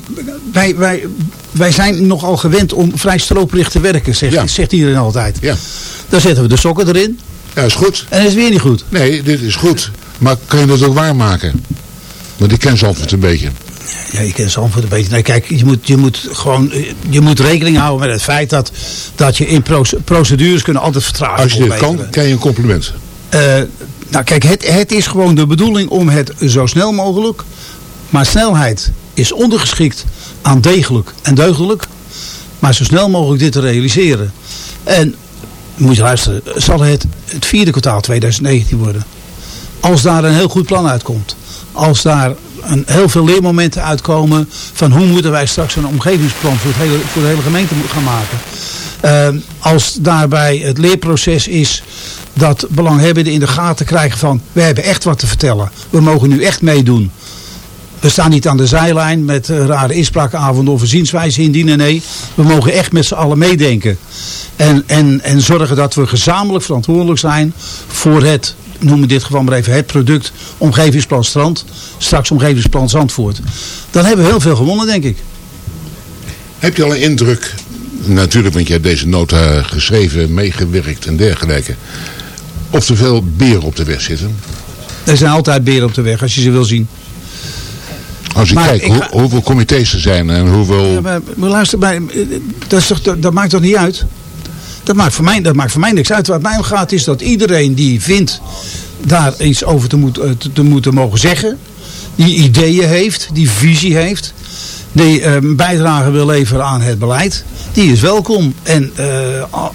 wij, wij, wij zijn nogal gewend om vrij stroperig te werken, zegt, Ja. zegt iedereen altijd. Ja. Dan zetten we de sokken erin ja, is goed. en is weer niet goed. Nee, dit is goed. Maar kan je dat ook waarmaken? Want ik ken Zandvoort een beetje. Ja, je kent Zandvoort een beetje. Nee, kijk, je moet, je moet gewoon, je moet rekening houden met het feit dat, dat je in proce- procedures kunnen altijd vertragen. Als je dit kan, krijg je een compliment. Eh, nou kijk, het, het is gewoon de bedoeling om het zo snel mogelijk. Maar snelheid is ondergeschikt aan degelijk en deugdelijk. Maar zo snel mogelijk dit te realiseren. En moet je luisteren, zal het het vierde kwartaal 2019 worden. Als daar een heel goed plan uitkomt. Als daar een, heel veel leermomenten uitkomen van hoe moeten wij straks een omgevingsplan voor, het hele, voor de hele gemeente gaan maken. Ehm, als daarbij het leerproces is dat belanghebbenden in de gaten krijgen van we hebben echt wat te vertellen. We mogen nu echt meedoen. We staan niet aan de zijlijn met eh, rare inspraakavonden of zienswijze indienen. Nee, we mogen echt met z'n allen meedenken. En, en, en zorgen dat we gezamenlijk verantwoordelijk zijn voor het noem in dit geval maar even het product omgevingsplan strand, straks omgevingsplan Zandvoort. Dan hebben we heel veel gewonnen denk ik. Heb je al een indruk, natuurlijk want je hebt deze nota geschreven, meegewerkt en dergelijke, of er veel beren op de weg zitten? Er zijn altijd beren op de weg als je ze wil zien. Als ik Maar kijk ik hoe- hoeveel comité's er zijn en hoeveel... Ja, maar, maar luister, bij, dat, is toch, dat, dat maakt toch niet uit? Dat maakt, voor mij, dat maakt voor mij niks uit. Wat mij om gaat is dat iedereen die vindt daar iets over te, moet, eh, te, te moeten mogen zeggen. Die ideeën heeft, die visie heeft. Die een bijdrage wil leveren aan het beleid. Die is welkom. En ah,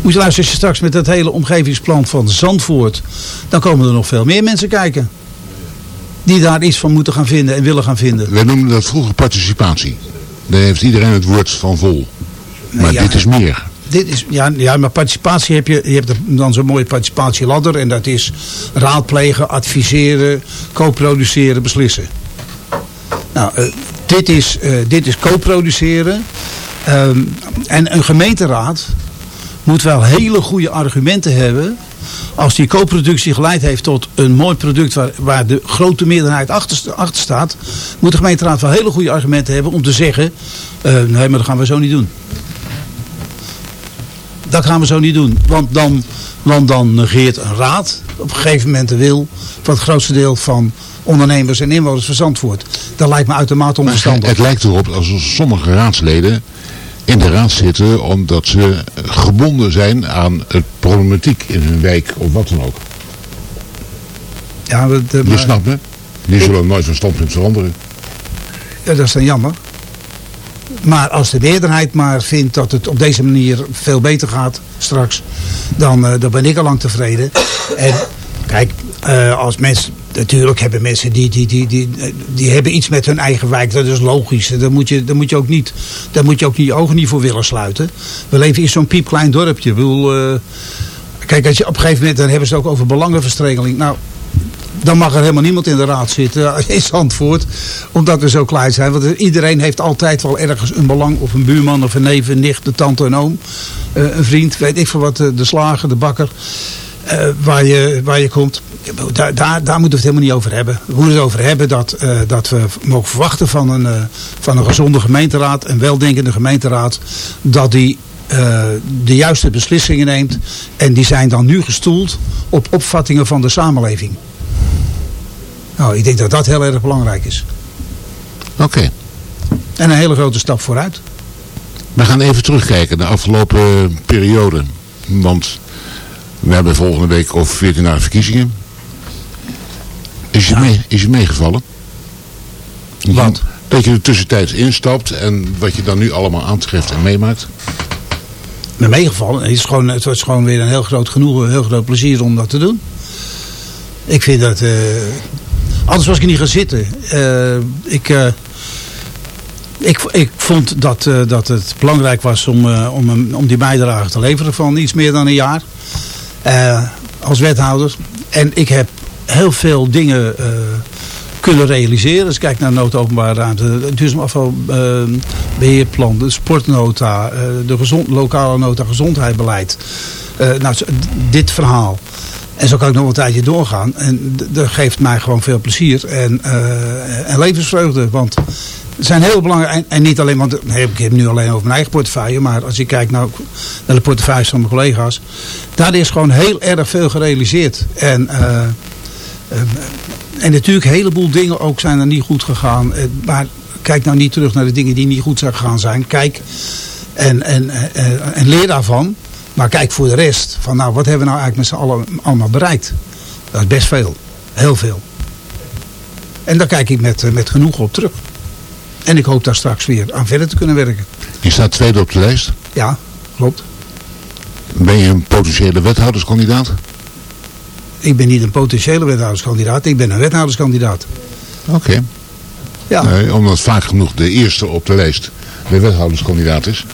moet je luisteren, als je straks met het hele omgevingsplan van Zandvoort. Dan komen er nog veel meer mensen kijken. Die daar iets van moeten gaan vinden en willen gaan vinden. Wij noemden dat vroeger participatie. Daar heeft iedereen het woord van vol. Maar ja, dit is meer. Dit is, ja, ja, maar participatie heb je, je hebt dan zo'n mooie participatieladder. En dat is raadplegen, adviseren, co-produceren, beslissen. Nou, eh, dit is, eh, dit is co-produceren. Ehm, en een gemeenteraad moet wel hele goede argumenten hebben. Als die co-productie geleid heeft tot een mooi product waar, waar de grote meerderheid achter, staat. Moet de gemeenteraad wel hele goede argumenten hebben om te zeggen. eh, nee, maar dat gaan we zo niet doen. Dat gaan we zo niet doen. Want dan, want dan negeert een raad op een gegeven moment de wil van het grootste deel van ondernemers en inwoners van Zandvoort. Dat lijkt me uitermate onverstandig. het lijkt erop alsof sommige raadsleden in de raad zitten omdat ze gebonden zijn aan het problematiek in hun wijk of wat dan ook. Ja, dat, Je snapt me? Die zullen nooit van standpunt veranderen. Ja, dat is dan jammer. Maar als de meerderheid maar vindt dat het op deze manier veel beter gaat straks, dan, eh, dan ben ik al lang tevreden. En kijk, eh, als mensen, natuurlijk hebben mensen die, die, die, die, die hebben iets met hun eigen wijk, dat is logisch. Daar moet je, daar moet je, ook, niet, daar moet je ook je ogen niet voor willen sluiten. We leven in zo'n piepklein dorpje. Ik eh, kijk, als je op een gegeven moment, dan hebben ze het ook over belangenverstrengeling. Nou, dan mag er helemaal niemand in de raad zitten in Zandvoort. Omdat we zo klein zijn. Want iedereen heeft altijd wel ergens een belang. Of een buurman, of een neef, een nicht, een tante, een oom. eh, een vriend, weet ik veel wat. eh, De slager, de bakker. eh, waar, je, waar je komt. Daar, daar, daar moeten we het helemaal niet over hebben. We moeten het over hebben dat, dat we mogen verwachten van een, van een gezonde gemeenteraad. Een weldenkende gemeenteraad. Dat die de juiste beslissingen neemt. En die zijn dan nu gestoeld op opvattingen van de samenleving. Nou, ik denk dat dat heel erg belangrijk is. Oké. En een hele grote stap vooruit. We gaan even terugkijken naar de afgelopen periode. Want we hebben volgende week over 14 dagen verkiezingen. Is je, mee, is je meegevallen? Wat? Dat je er tussentijds instapt en wat je dan nu allemaal aantreft en meemaakt. Me meegevallen. Het, is gewoon, het was gewoon weer een heel groot genoegen, een heel groot plezier om dat te doen. Ik vind dat... eh, anders was ik niet gaan zitten. Eh, ik, eh, ik, ik vond dat, eh, dat het belangrijk was om, om, om die bijdrage te leveren van iets meer dan een jaar. Als wethouder. En ik heb heel veel dingen kunnen realiseren. Ik kijk naar de nood openbare ruimte, duurzaam afvalbeheerplan, de sportnota, de gezond, lokale nota gezondheidsbeleid. Nou, dit verhaal. En zo kan ik nog een tijdje doorgaan. En dat geeft mij gewoon veel plezier en, eh, en levensvreugde. Want zijn heel belangrijk. En, niet alleen, want nee, ik heb nu alleen over mijn eigen portefeuille. Maar als ik kijk naar, de portefeuilles van mijn collega's. Daar is gewoon heel erg veel gerealiseerd. En, eh, en natuurlijk een heleboel dingen ook zijn er niet goed gegaan. Maar kijk nou niet terug naar de dingen die niet goed zijn gegaan zijn. Kijk en, en, en leer daarvan. Maar kijk voor de rest. Van nou, wat hebben we nou eigenlijk met z'n allen allemaal bereikt? Dat is best veel. Heel veel. En daar kijk ik met, eh, met genoegen op terug. En ik hoop daar straks weer aan verder te kunnen werken. Je staat tweede op de lijst. Ja, klopt. Ben je een potentiële wethouderskandidaat? Ik ben niet een potentiële wethouderskandidaat. Ik ben een wethouderskandidaat. Oké. Ja. Nee, omdat vaak genoeg de eerste op de lijst de wethouderskandidaat is.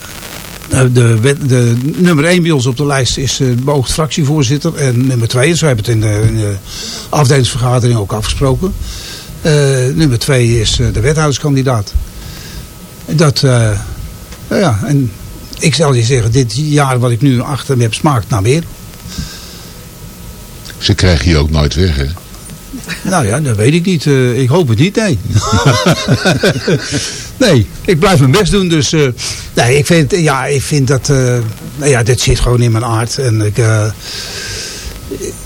Eh, De, wet- de nummer 1 bij ons op de lijst is eh, de beoogd fractievoorzitter. En nummer 2, dus we hebben het in de, in de afdelingsvergadering ook afgesproken. Eh, nummer 2 is eh, de wethouderskandidaat. Dat, nou ja, en ik zal je zeggen, dit jaar wat ik nu achter me heb smaakt naar meer. Ze krijgen je ook nooit weg, hè? Nou ja, dat weet ik niet. Ik hoop het niet, nee. nee, ik blijf mijn best doen. Dus eh, nee, ik vind, ja, ik vind dat... eh, nou ja, dit zit gewoon in mijn aard. En ik, eh,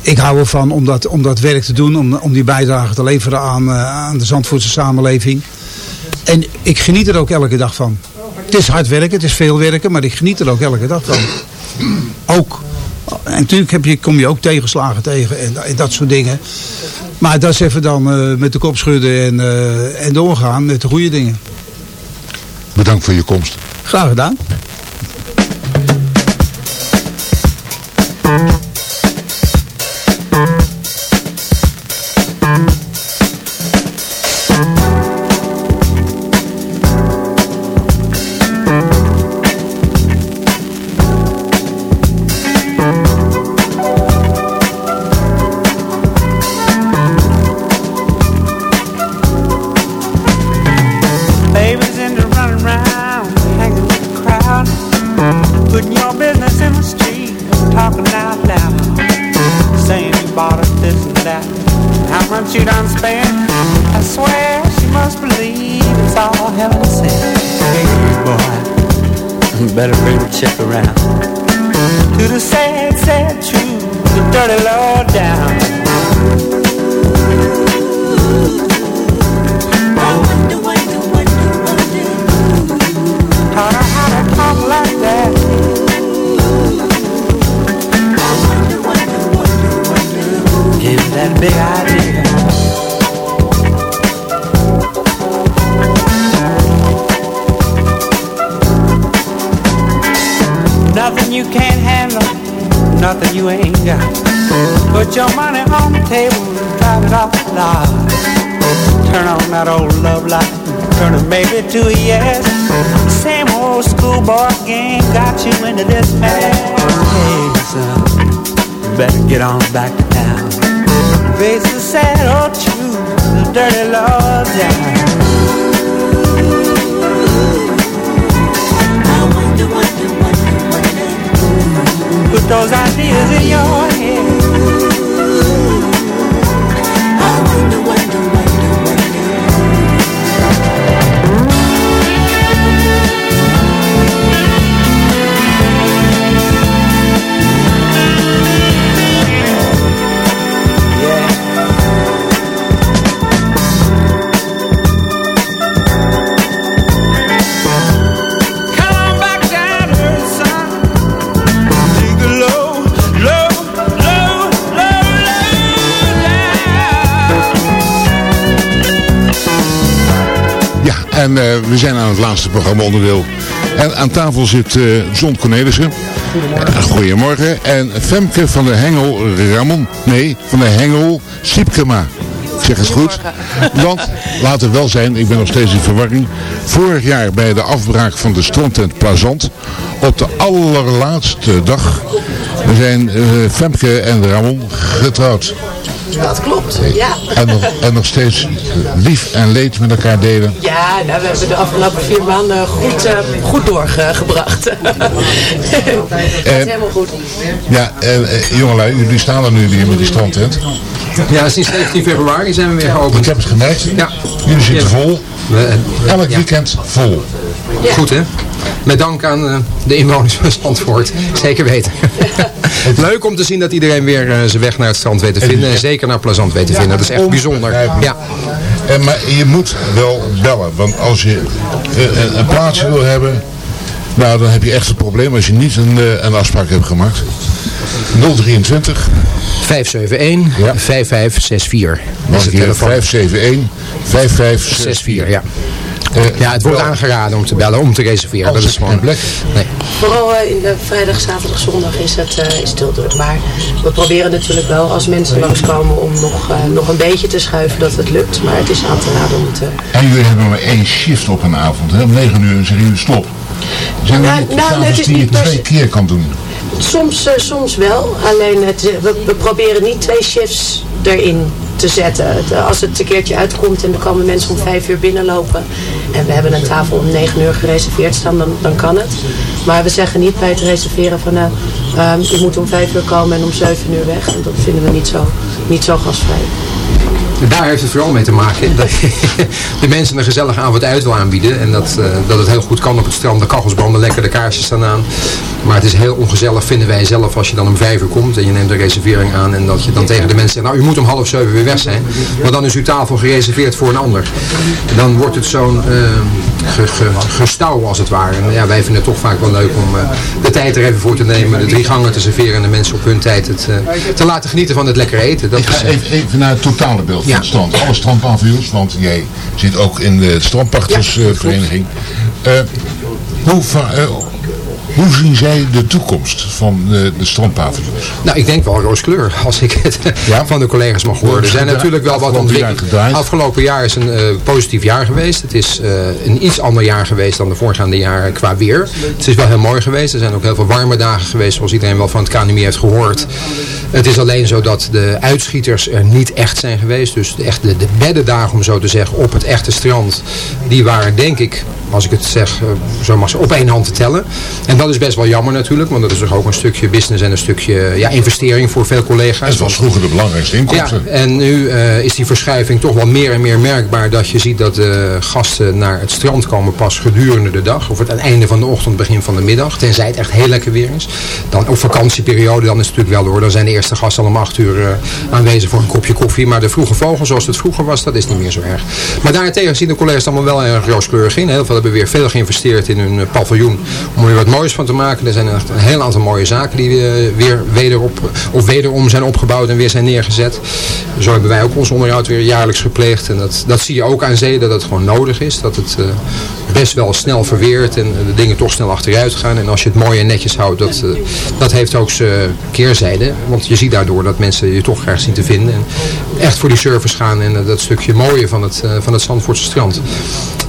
ik hou ervan om dat, om dat werk te doen. Om, om die bijdrage te leveren aan, aan de Zandvoortse samenleving. En ik geniet er ook elke dag van. Het is hard werken, het is veel werken, maar ik geniet er ook elke dag van. Ook. En natuurlijk heb je, kom je ook tegenslagen tegen en, en dat soort dingen. Maar dat is even dan met de kop schudden en, en doorgaan met de goede dingen. Bedankt voor je komst. Graag gedaan. We zijn aan het laatste programma onderdeel. En aan tafel zit eh John Cornelissen. Goedemorgen. En Femke van de Hengel Ramon. Nee, van de Hengel Siepkema. Ik zeg het goed. Want, laat het wel zijn, ik ben nog steeds in verwarring. Vorig jaar bij de afbraak van de strandtent Plazant. Op de allerlaatste dag zijn eh, Femke en Ramon getrouwd. Dat klopt, ja. En nog, en nog steeds lief en leed met elkaar delen. Ja, nou, we hebben de afgelopen vier maanden goed, eh, goed doorgebracht. Het is helemaal goed. Ja, en eh, jongelui, jullie staan er nu weer met die strandtent. Ja, sinds 19 februari zijn we weer geopend. Ik heb het gemerkt. Ja. Jullie zitten vol. Elk weekend vol. Goed hè? Met dank aan eh, de inwoners van Zandvoort. Zeker weten. Leuk om te zien dat iedereen weer eh, zijn weg naar het strand weet te vinden. En zeker naar Plazant weet te vinden. Dat is echt bijzonder. Ja. En, maar je moet wel bellen. Want als je eh, een, een plaatsje wil hebben... Nou, dan heb je echt een probleem als je niet een, eh, een afspraak hebt gemaakt. 023. 571 5564. Dat is Nog het een keer. telefoon. 571 5564. 64, ja. Eh, Ja, het wordt wel- aangeraden om te bellen, om te reserveren. Dat is gewoon... geen Nee. Vooral eh, in de vrijdag, zaterdag, zondag is het, eh, is heel druk. Maar we proberen natuurlijk wel als mensen langskomen om nog, eh, nog een beetje te schuiven dat het lukt. Maar het is aan te raden om eh, En jullie hebben maar één shift op een avond. Hè? Om 9 uur zeggen jullie stop. Zijn er Nou, nou, het is die je niet twee keer kan doen? Soms, eh, soms wel, alleen het, we, we proberen niet twee shifts erin te zetten. Eh, Als het een keertje uitkomt en er komen mensen om vijf uur binnenlopen en we hebben een tafel om negen uur gereserveerd staan, dan, dan kan het. Maar we zeggen niet bij het reserveren van nou, ehm, je moet om vijf uur komen en om zeven uur weg. En dat vinden we niet zo, niet zo gastvrij. Daar heeft het vooral mee te maken. Dat de mensen een gezellige avond uit wil aanbieden. En dat, eh, dat het heel goed kan op het strand. De kachels branden lekker, de kaarsjes staan aan. Maar het is heel ongezellig, vinden wij zelf, als je dan om vijf uur komt en je neemt een reservering aan. En dat je dan tegen de mensen zegt, nou u moet om half zeven weer weg zijn. Maar dan is uw tafel gereserveerd voor een ander. Dan wordt het zo'n ge, ge, gestouw als het ware. En ja, wij vinden het toch vaak wel leuk om eh, de tijd er even voor te nemen. De drie gangen te serveren en de mensen op hun tijd het, eh, te laten genieten van het lekkere eten. Dat Ik is, ga even, even naar het totale beeld Ja. van het strand. Alle strandpaviljoens, want jij zit ook in de strandpachtersvereniging. Eh, hoe, hoe zien zij de toekomst van de, de strandpaviljoens? Nou, ik denk wel rooskleur, als ik het van de collega's mag horen. Er zijn natuurlijk wel wat ontwikkelingen. Afgelopen jaar is een eh, positief jaar geweest. Het is eh, een iets ander jaar geweest dan de voorgaande jaren qua weer. Het is wel heel mooi geweest. Er zijn ook heel veel warme dagen geweest, zoals iedereen wel van het KNMI heeft gehoord. Het is alleen zo dat de uitschieters er niet echt zijn geweest. Dus de, echt de, de beddendagen, om zo te zeggen, op het echte strand, die waren denk ik, als ik het zeg, eh, zo mag zeggen, op één hand te tellen. En dat is best wel jammer natuurlijk, want dat is toch ook een stukje business en een stukje ja, investering voor veel collega's. Het was vroeger de belangrijkste Ja, inkomsten. en nu eh, is die verschuiving toch wel meer en meer merkbaar dat je ziet dat de gasten naar het strand komen pas gedurende de dag. Of het aan het einde van de ochtend, begin van de middag. Tenzij het echt heel lekker weer is. Dan op vakantieperiode, dan is het natuurlijk wel hoor. Dan zijn de eerste gasten al om acht uur eh, aanwezig voor een kopje koffie. Maar de vroege vogel zoals het vroeger was, dat is niet meer zo erg. Maar daarentegen zien de collega's allemaal wel erg rooskleurig in. Heel veel hebben weer veel geïnvesteerd in hun eh, paviljoen. Om er weer wat moois van te maken. Er zijn echt een heel aantal mooie zaken die eh, weer wederop, of wederom zijn opgebouwd en weer zijn neergezet. Zo hebben wij ook ons onderhoud weer jaarlijks gepleegd. En dat, dat zie je ook aan zee, dat het gewoon nodig is. Dat het eh, best wel snel verweert en de dingen toch snel achteruit gaan. En als je het mooi en netjes houdt, dat, eh, dat heeft ook zijn keerzijde. Want je ziet daardoor dat mensen je toch graag zien te vinden. En echt voor die service gaan en dat stukje mooie van het, van het Zandvoortse strand.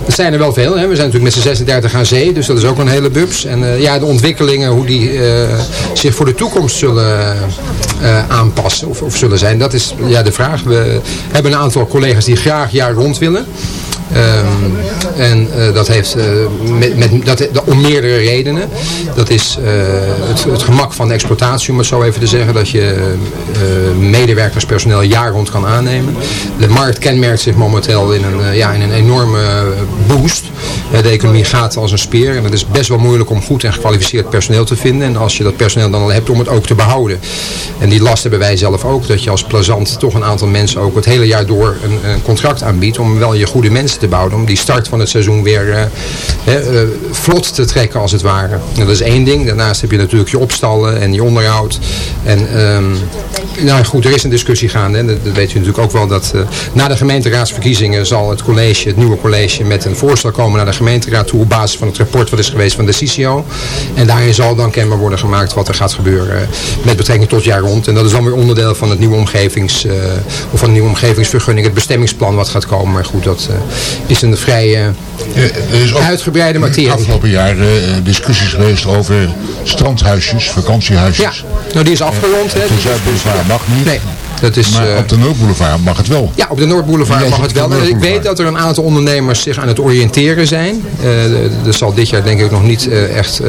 Er zijn er wel veel. Hè. We zijn natuurlijk met z'n 36 aan zee, dus dat is ook een hele bubs. En eh, ja, de ontwikkelingen, hoe die eh, zich voor de toekomst zullen eh, aanpassen of, of zullen zijn, dat is ja, de vraag. We hebben een aantal collega's die graag jaar rond willen. Ehm, en eh, dat heeft eh, met, met, dat, om meerdere redenen. Dat is eh, het, het gemak van de exploitatie, om het zo even te zeggen. Dat je medewerkerspersoneel jaar rond kan aannemen. De markt kenmerkt zich momenteel in een, ja, in een enorme boost. De economie gaat als een speer. En het is best wel moeilijk om goed en gekwalificeerd personeel te vinden. En als je dat personeel dan al hebt, om het ook te behouden. En die last hebben wij zelf ook. Dat je als plazant toch een aantal mensen ook het hele jaar door een, een contract aanbiedt. Om wel je goede mensen te bouwen. Om die start van het seizoen weer eh, eh, vlot te trekken als het ware. Dat is één ding. Daarnaast heb je natuurlijk je opstallen en je onderhoud. En nou goed, er is een discussie gaande. En dat, weet u natuurlijk ook wel. Dat eh, na de gemeenteraadsverkiezingen zal het college, het nieuwe college, met een voorstel komen naar de gemeenteraad toe. Op basis van het rapport wat is geweest van de CCO. En daarin zal dan kenbaar worden gemaakt wat er gaat gebeuren met betrekking tot jaar rond. En dat is dan weer onderdeel van het nieuwe omgevings, of van de nieuwe omgevingsvergunning, het bestemmingsplan wat gaat komen. Maar goed, dat is een vrij eh, Er is ook uitgebreide materie. afgelopen jaar eh, discussies geweest over strandhuisjes, vakantiehuisjes. Nou, die is afgerond. Hè. Zuidboulevard mag niet. Nee, dat is... maar eh, op de Noordboulevard mag het wel. Ja, op de Noordboulevard mag het wel. Ik weet dat er een aantal ondernemers zich aan het oriënteren zijn. Eh, er zal dit jaar denk ik nog niet eh, echt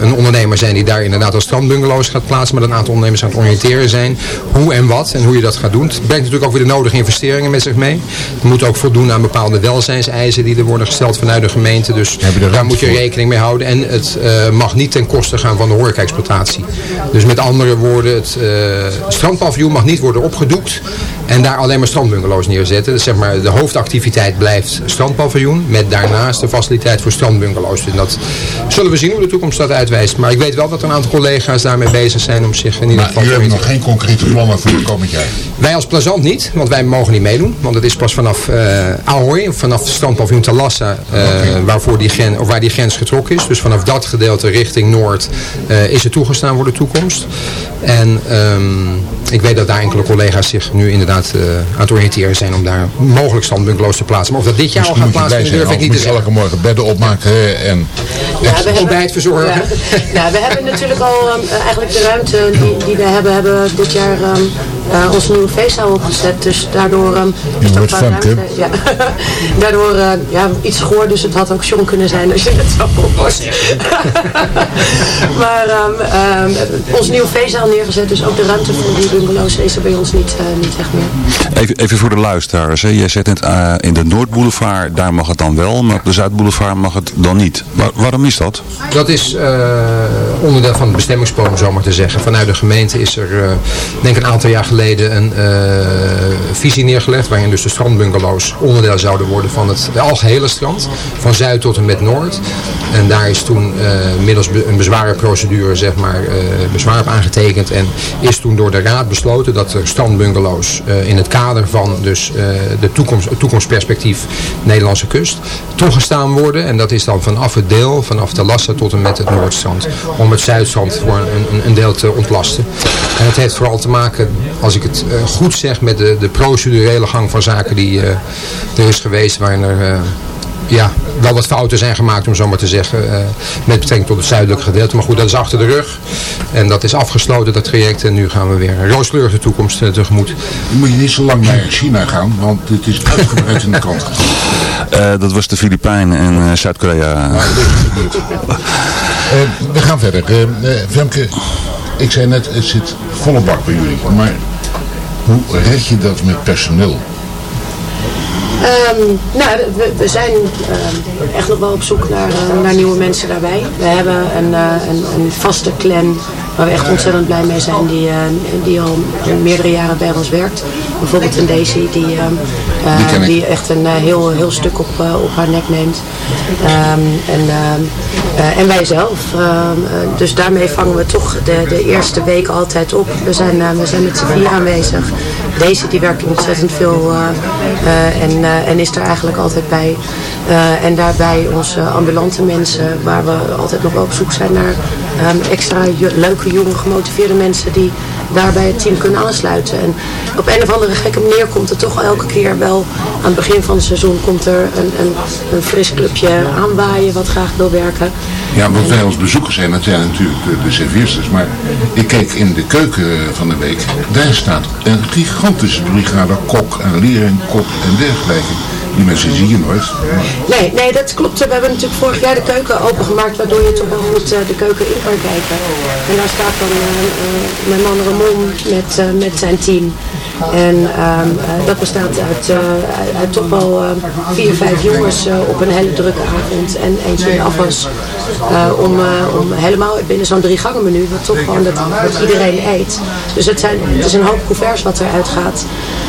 een ondernemer zijn die daar inderdaad als strandbungalows gaat plaatsen. Maar een aantal ondernemers aan het oriënteren zijn. Hoe en wat en hoe je dat gaat doen. Het brengt natuurlijk ook weer de nodige investeringen met zich mee. Het moet ook voldoen aan bepaalde welzijnseisen die er worden gesteld vanuit de gemeente. Dus daar moet je rekening mee houden. En het mag niet ten koste gaan van de horeca-exploitatie. Dus met andere woorden, het strandpaviljoen mag niet worden opgedoekt en daar alleen maar strandbungalows neerzetten. Dus zeg maar, de hoofdactiviteit blijft strandpaviljoen met daarnaast de faciliteit voor strandbungalows. En dat zullen we zien hoe de toekomst dat uitwijst. Maar ik weet wel dat er een aantal collega's daarmee bezig zijn om zich in ieder Maar geval jullie te hebben nog geen concrete plannen voor het komend jaar. wij als plazant niet, want wij mogen niet meedoen. Want het is pas vanaf eh Ahoy, vanaf strandpaviljoen Talassa, eh waarvoor die grens, of waar die grens getrokken is. Dus vanaf dat gedeelte richting Noord eh, is het toegestaan voor de toekomst. En ehm, ik weet dat daar enkele collega's zich nu inderdaad eh, aan het oriënteren zijn om daar mogelijk standbungalows te plaatsen. Maar of dat dit jaar al gaat plaatsvinden, zijn, durf ik niet te zeggen. elke morgen bedden opmaken en... Ja, we hebben, Ontbijt verzorgen. Ja, Ja, we hebben natuurlijk al ehm, eigenlijk de ruimte die, die we hebben, hebben dit jaar ehm, eh, onze nieuwe feestzaal opgezet. Dus daardoor um, is er ruimte. Ja. daardoor eh, ja, iets gehoord, dus het had ook John kunnen zijn als je het zo oplost. maar ehm, ehm, onze nieuwe feestzaal neergezet, dus ook de ruimte voor die bungalows is er bij ons niet, eh, niet echt meer. Even, even voor de luisteraars. Hè. Jij zegt net, eh, in de Noordboulevard, daar mag het dan wel, maar op de Zuidboulevard mag het dan niet. Waar- waarom is dat? Dat is eh, onderdeel van het bestemmingsplan, om zo maar te zeggen. Vanuit de gemeente is er, eh, denk ik een aantal jaar geleden, een eh, visie neergelegd. Waarin dus de strandbungalows onderdeel zouden worden van het algehele strand. Van zuid tot en met noord. En daar is toen eh, middels een bezwarenprocedure, zeg maar, eh, bezwaar op aangetekend. En is toen door de raad besloten dat er strandbungalows in het kader van dus, de toekomst, het toekomstperspectief Nederlandse kust toegestaan worden. En dat is dan vanaf het deel, vanaf de Lassa tot en met het Noordstrand. Om het Zuidstrand voor een, een, deel te ontlasten. En dat heeft vooral te maken, als ik het eh, goed zeg, met de, de procedurele gang van zaken die eh, er is geweest. Waarin er eh, ja, wel wat fouten zijn gemaakt, om zo maar te zeggen. eh, met betrekking tot het zuidelijke gedeelte. Maar goed, dat is achter de rug. En dat is afgesloten, dat traject. En nu gaan we weer een rooskleurige toekomst tegemoet. Dan moet je niet zo lang naar China gaan, want dit is uitgebreid in de krant. Eh, dat was de Filipijnen en eh, Zuid-Korea. We gaan verder. Femke, ik zei net, het zit volle bak bij jullie. Maar hoe red je dat met personeel? Ehm, nou, we, we zijn ehm, echt nog wel op zoek naar, eh, naar nieuwe mensen daarbij. We hebben een, eh, een, een vaste clan waar we echt ontzettend blij mee zijn, die, eh, die al meerdere jaren bij ons werkt. Bijvoorbeeld een Daisy, die, ehm, eh, Die die echt een heel, heel stuk op, op haar nek neemt. En, en wij zelf. Dus daarmee vangen we toch de, de eerste week altijd op. We zijn, we zijn met z'n vier aanwezig. Daisy die werkt ontzettend veel en, eh, en is er eigenlijk altijd bij. Eh, en daarbij onze ambulante mensen, waar we altijd nog wel op zoek zijn naar ehm, extra leuke, jonge, gemotiveerde mensen die daarbij het team kunnen aansluiten. En op een of andere gekke manier komt er toch elke keer wel aan het begin van het seizoen komt er een, een, een fris clubje aanwaaien wat graag wil werken. Ja, wat wij als bezoekers zijn, dat zijn natuurlijk de, de serveersters. Maar ik keek in de keuken van de week. Daar staat een gigantische brigade kok en leringkok en dergelijke. Die mensen zie je nooit. Nee, nee, dat klopt. We hebben natuurlijk vorig jaar de keuken opengemaakt, waardoor je toch wel goed eh, de keuken in kan kijken. En daar staat dan eh, eh, mijn man Ramon met, eh, met zijn team. En ehm, eh, dat bestaat uit, eh, toch wel eh, vier, vijf jongens eh, op een hele drukke avond en eentje in afwas. Eh, om, om helemaal binnen zo'n drie gangen menu, wat toch gewoon dat, iedereen eet. Dus het, zijn, het is een hoop couverts wat eruit gaat.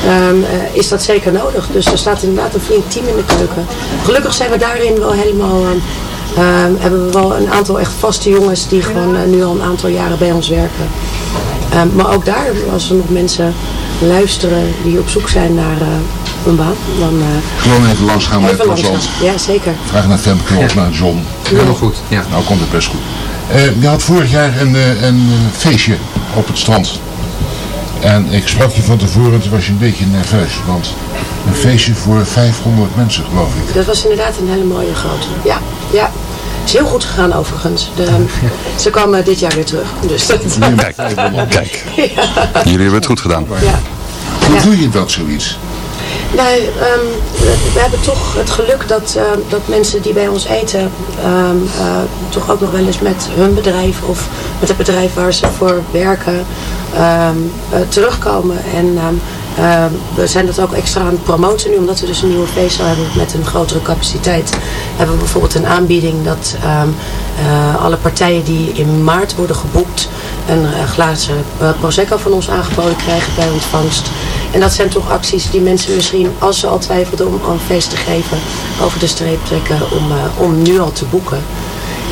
Ehm, eh, is dat zeker nodig. Dus er staat inderdaad een flink team in de keuken. Gelukkig zijn we daarin wel helemaal... ehm, ehm, hebben we wel een aantal echt vaste jongens die gewoon nu al een aantal jaren bij ons werken. Ehm, maar ook daar, als er nog mensen luisteren die op zoek zijn naar eh, een baan, dan... eh, gewoon even langs gaan langs Plazant. Ja, zeker. Vraag naar Femke of naar John. Helemaal goed, ja. Nou komt het best goed. Eh, je had vorig jaar een, eh, een feestje op het strand. En ik sprak je van tevoren en toen was je een beetje nerveus. Want een feestje voor 500 mensen geloof ik. Dat was inderdaad een hele mooie grote. Ja, ja. Is heel goed gegaan overigens. De, ze komen dit jaar weer terug. Dus dat, Kijk, kijk. Jullie hebben het goed gedaan. Ja. Hoe doe je dat zoiets? Nou, ehm, we, hebben toch het geluk dat, ehm, dat mensen die bij ons eten, ehm, eh, toch ook nog wel eens met hun bedrijf of met het bedrijf waar ze voor werken, ehm, eh, terugkomen. En ehm, we zijn dat ook extra aan het promoten nu, omdat we dus een nieuwe feestzaal hebben met een grotere capaciteit. Hebben we bijvoorbeeld een aanbieding dat ehm, eh, alle partijen die in maart worden geboekt, een eh, glazen eh, prosecco van ons aangeboden krijgen bij ontvangst. En dat zijn toch acties die mensen misschien, als ze al twijfelden om een feest te geven, over de streep trekken om, om nu al te boeken.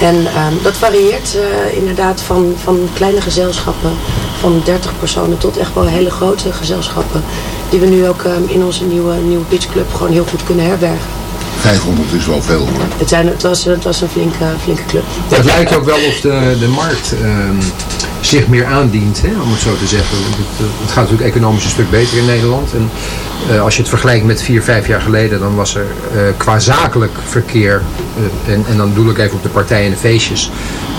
En ehm, dat varieert eh, inderdaad van, van kleine gezelschappen van 30 personen tot echt wel hele grote gezelschappen. Die we nu ook ehm, in onze nieuwe, nieuwe beachclub gewoon heel goed kunnen herbergen. 500 is wel veel hoor. Het, zijn, het, was, het was een flinke, flinke club. Het lijkt ook wel of de, de markt ehm, zich meer aandient, hè, om het zo te zeggen. Het, eh, het gaat natuurlijk economisch een stuk beter in Nederland. En Eh, als je het vergelijkt met vier, vijf jaar geleden, dan was er eh, qua zakelijk verkeer, eh, en, en dan doe ik even op de partijen en de feestjes,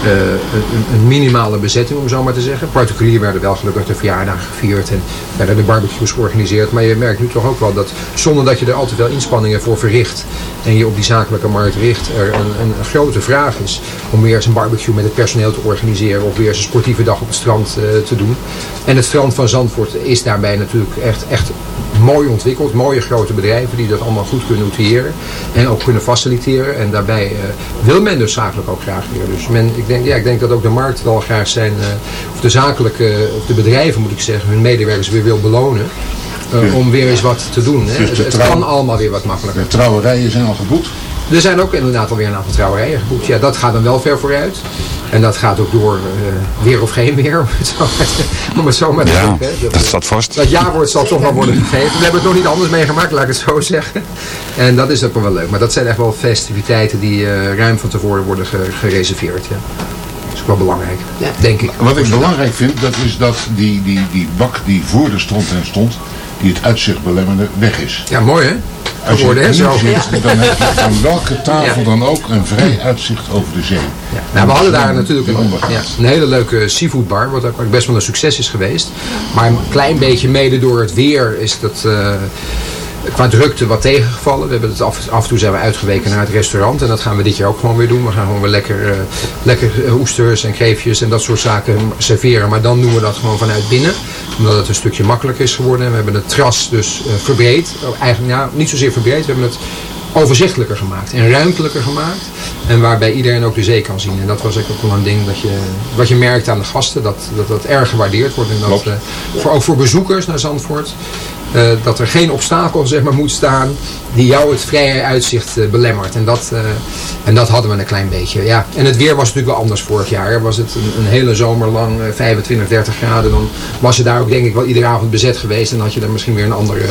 een, een minimale bezetting om zo maar te zeggen. Particulier werden wel gelukkig de verjaardagen gevierd en werden de barbecues georganiseerd. Maar je merkt nu toch ook wel dat zonder dat je er al te veel inspanningen voor verricht en je op die zakelijke markt richt, er een, een, grote vraag is om weer eens een barbecue met het personeel te organiseren of weer eens een sportieve dag op het strand te doen. En het strand van Zandvoort is daarbij natuurlijk echt, echt mooi ontwikkeld. Mooie grote bedrijven die dat allemaal goed kunnen outilleren en ook kunnen faciliteren. En daarbij eh, wil men dus zakelijk ook graag weer. Dus men, ik, denk, ja, ik denk dat ook de markt wel graag zijn, eh, of de zakelijke, of de bedrijven moet ik zeggen, hun medewerkers weer wil belonen. eh, om weer eens wat te doen. Hè. Dus Het, kan allemaal weer wat makkelijker. De trouwerijen zijn al geboekt. Er zijn ook inderdaad alweer een aantal trouwerijen geboekt. Ja, dat gaat dan wel ver vooruit. En dat gaat ook door eh, weer of geen weer, om het zo maar te, om het zo maar te Ja, dat staat vast. Dat jaarwoord zal toch wel worden gegeven. We hebben het nog niet anders meegemaakt, laat ik het zo zeggen. En dat is ook wel leuk. Maar dat zijn echt wel festiviteiten die eh, ruim van tevoren worden ge- gereserveerd. Ja. Dat is ook wel belangrijk, denk ik. Wat ik belangrijk vind, dat is dat die, die, die bak die voor de strandtent stond, die het uitzicht belemmerde, weg is. Ja, mooi hè? Als je zit, dan heb je van welke tafel dan ook een vrij uitzicht over de zee. Nou, we hadden daar natuurlijk een, ja, een hele leuke seafoodbar, wat ook best wel een succes is geweest. Maar een klein beetje mede door het weer is dat eh, qua drukte wat tegengevallen. We hebben het af, af en toe zijn we uitgeweken naar het restaurant en dat gaan we dit jaar ook gewoon weer doen. We gaan gewoon weer lekker, eh, lekker eh, oesters en kreefjes en dat soort zaken serveren. Maar dan doen we dat gewoon vanuit binnen, omdat het een stukje makkelijker is geworden. En we hebben het terras dus eh, verbreed. Oh, Eigenlijk ja, niet zozeer verbreed, we hebben het overzichtelijker gemaakt en ruimtelijker gemaakt. En waarbij iedereen ook de zee kan zien. En dat was ook wel een ding dat je, wat je merkt aan de gasten, dat dat, dat erg gewaardeerd wordt. En dat, eh, voor, ook voor bezoekers naar Zandvoort, eh, dat er geen obstakel zeg maar, moet staan die jou het vrije uitzicht eh, belemmert. En dat, eh, en dat hadden we een klein beetje. Ja. En het weer was natuurlijk wel anders vorig jaar. Was het een, hele zomer lang eh, 25, 30 graden, dan was je daar ook denk ik wel iedere avond bezet geweest. En had je daar misschien weer een andere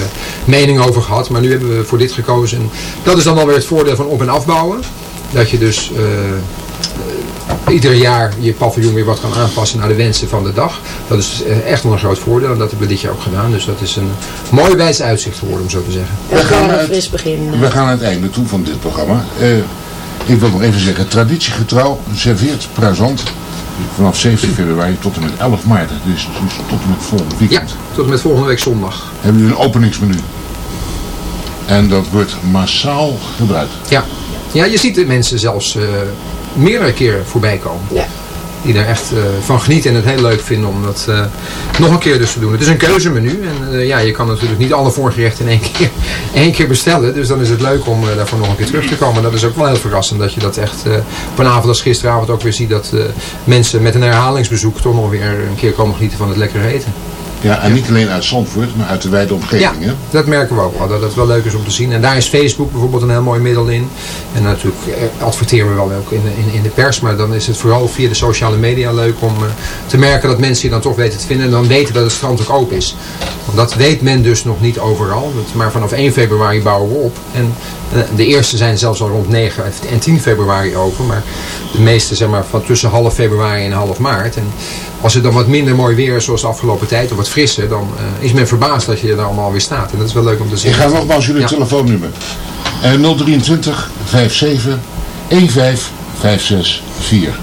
mening over gehad. Maar nu hebben we voor dit gekozen. En dat is dan alweer het voordeel van op- en afbouwen. Dat je dus ieder jaar je paviljoen weer wat kan aanpassen naar de wensen van de dag. Dat is eh, echt wel een groot voordeel en dat hebben we dit jaar ook gedaan. Dus dat is een mooi wijs uitzicht geworden om zo te zeggen. We gaan een fris begin. We gaan aan het einde toe van dit programma. Eh, ik wil nog even zeggen, traditiegetrouw serveert Prazant vanaf 17 februari tot en met 11 maart. Dus, dus tot en met volgend Ja, weekend. tot en met volgende week zondag. Hebben we een openingsmenu. En dat wordt massaal gebruikt. Ja, ja je ziet de mensen zelfs eh, meerdere keren voorbij komen. Ja. Die er echt eh, van genieten en het heel leuk vinden om dat eh, nog een keer dus te doen. Het is een keuzemenu en eh, ja, je kan natuurlijk niet alle voorgerechten in één keer, één keer bestellen. Dus dan is het leuk om daarvoor nog een keer terug te komen. Dat is ook wel heel verrassend dat je dat echt op een avond als gisteravond ook weer ziet. Dat mensen met een herhalingsbezoek toch nog weer een keer komen genieten van het lekkere eten. Ja, en niet alleen uit Zandvoort, maar uit de wijde omgeving. hè? Dat merken we ook wel, dat het wel leuk is om te zien. En daar is Facebook bijvoorbeeld een heel mooi middel in. En natuurlijk eh, adverteren we wel ook in de, in, in de pers, maar dan is het vooral via de sociale media leuk om eh, te merken dat mensen je dan toch weten te vinden. En dan weten dat het strand ook open is. Want dat weet men dus nog niet overal. Maar vanaf 1 februari bouwen we op. En de eerste zijn zelfs al rond 9 en 10 februari open. Maar de meeste zeg maar van tussen half februari en half maart. En als het dan wat minder mooi weer is zoals de afgelopen tijd, of wat frisser, dan eh, is men verbaasd dat je er allemaal weer staat. En dat is wel leuk om te zien. Ik ga nogmaals jullie Ja. telefoonnummer. Eh 023 57 15 564.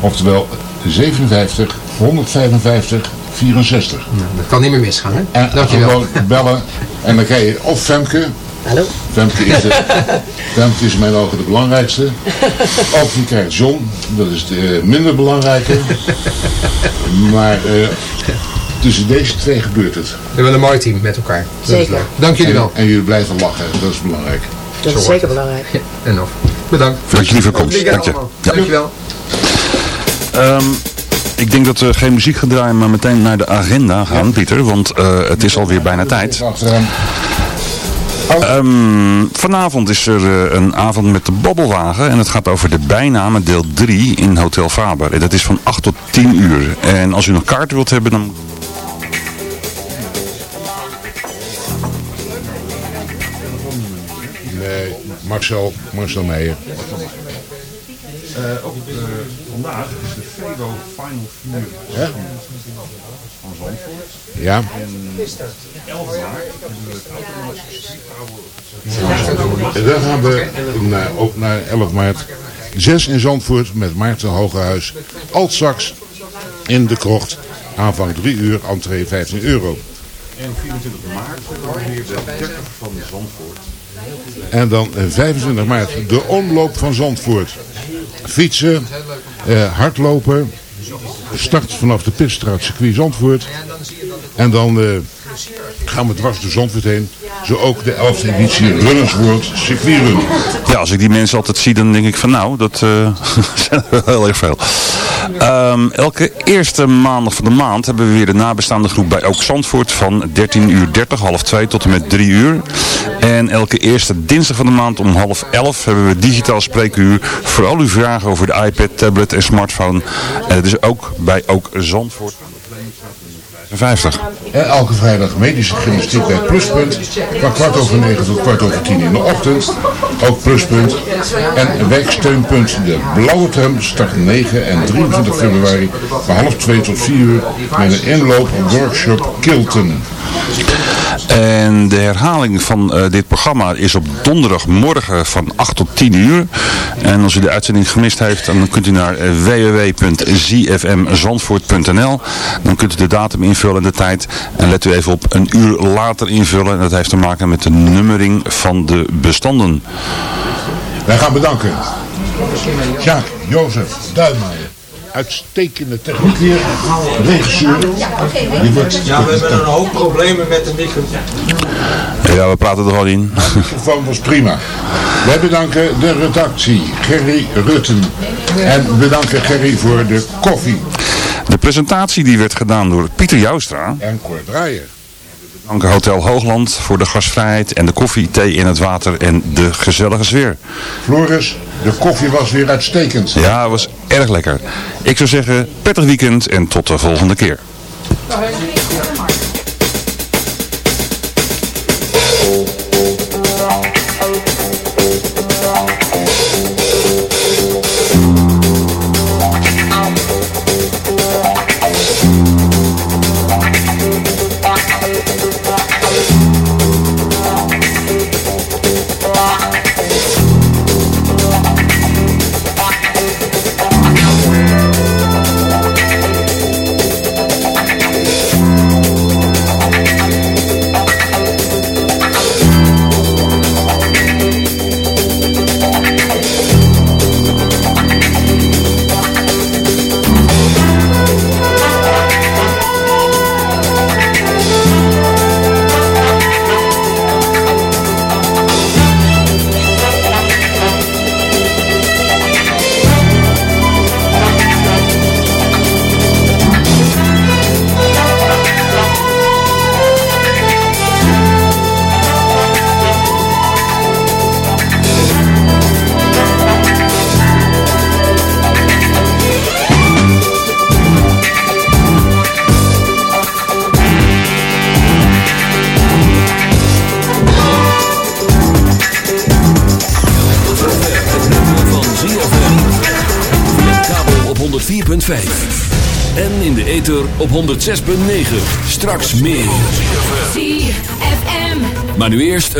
Oftewel 57 155 64. Dat kan niet meer misgaan, hè? En Dankjewel. gewoon bellen. En dan krijg je of Femke. Hallo. Femke is, de, Femke is in mijn ogen de belangrijkste. Of je krijgt John. Dat is de minder belangrijke. Maar eh, tussen deze twee gebeurt het. We hebben een mooi team met elkaar. Dat is Zeker. leuk. Dank jullie wel. En, en jullie blijven lachen. Dat is belangrijk. Dat is zeker belangrijk. En nog. Bedankt. Dat je liever komt. Dank je. Ja. Dankjewel. Ehm, ik denk dat we geen muziek gaan draaien, maar meteen naar de agenda gaan, Pieter. Want eh, het is alweer bijna tijd. Ehm, vanavond is er eh, een avond met de Babbelwagen. En het gaat over de bijnamen deel 3 in Hotel Faber. En dat is van 8 tot 10 uur. En als u nog kaarten wilt hebben, dan... Nee, Marcel, Marcel Meijer. Eh, ook eh, vandaag is de Febo Final 4 Ja? van Zandvoort. Ja. En 11 maart hebben we het automatische En dan gaan we naar, ook naar 11 maart. 6 in Zandvoort met Maarten Hogehuis. Altsax in de krocht. Aanvang 3 uur, entree 15 euro. En 24 maart weer de 30 van Zandvoort. En dan eh, 25 maart de omloop van Zandvoort. Fietsen, eh, hardlopen. Start vanaf de Pitstraat circuit Zandvoort. En dan eh, gaan we dwars door Zandvoort heen. Zo ook de 11e editie Runners World Circuit Run. Ja, als ik die mensen altijd zie, dan denk ik van nou, dat eh, zijn er heel erg veel. Ehm, elke eerste maandag van de maand hebben we weer de nabestaande groep bij Ook Zandvoort van 13 uur 30, half 2 tot en met 3 uur. En elke eerste dinsdag van de maand om half 11 hebben we digitaal spreekuur voor al uw vragen over de iPad, tablet en smartphone. En dat is ook bij Ook Zandvoort. 50. En elke vrijdag medische gymnastiek bij Pluspunt. Van kwart over negen tot kwart over tien in de ochtend. Ook Pluspunt. En werksteunpunt De Blauwe Tram start 9 en 23 februari van half 2 tot 4 uur met een inloop op workshop Kilton. En de herhaling van eh, dit programma is op donderdagmorgen van 8 tot 10 uur. En als u de uitzending gemist heeft, dan kunt u naar eh, www.zfmzandvoort.nl. Dan kunt u de datum invullen en de tijd. En let u even op een uur later invullen. En dat heeft te maken met de nummering van de bestanden. Wij gaan bedanken. Jacques, Jozef, Duijmaier. Uitstekende techniek hier. Regisseur. Ja, we hebben een hoop problemen met de microfoon. Ja, we praten er al in. De microfoon was prima. Wij bedanken de redactie, Gerry Rutten. En we bedanken Gerry voor de koffie. De presentatie die werd gedaan door Pieter Joustra. En Cor Draaier. Danken Hotel Hoogland voor de gastvrijheid en de koffie, thee in het water en de gezellige sfeer. Floris, de koffie was weer uitstekend. Ja, het was erg lekker. Ik zou zeggen, prettig weekend en tot de volgende keer. Op 106.9. Straks meer. Maar nu eerst het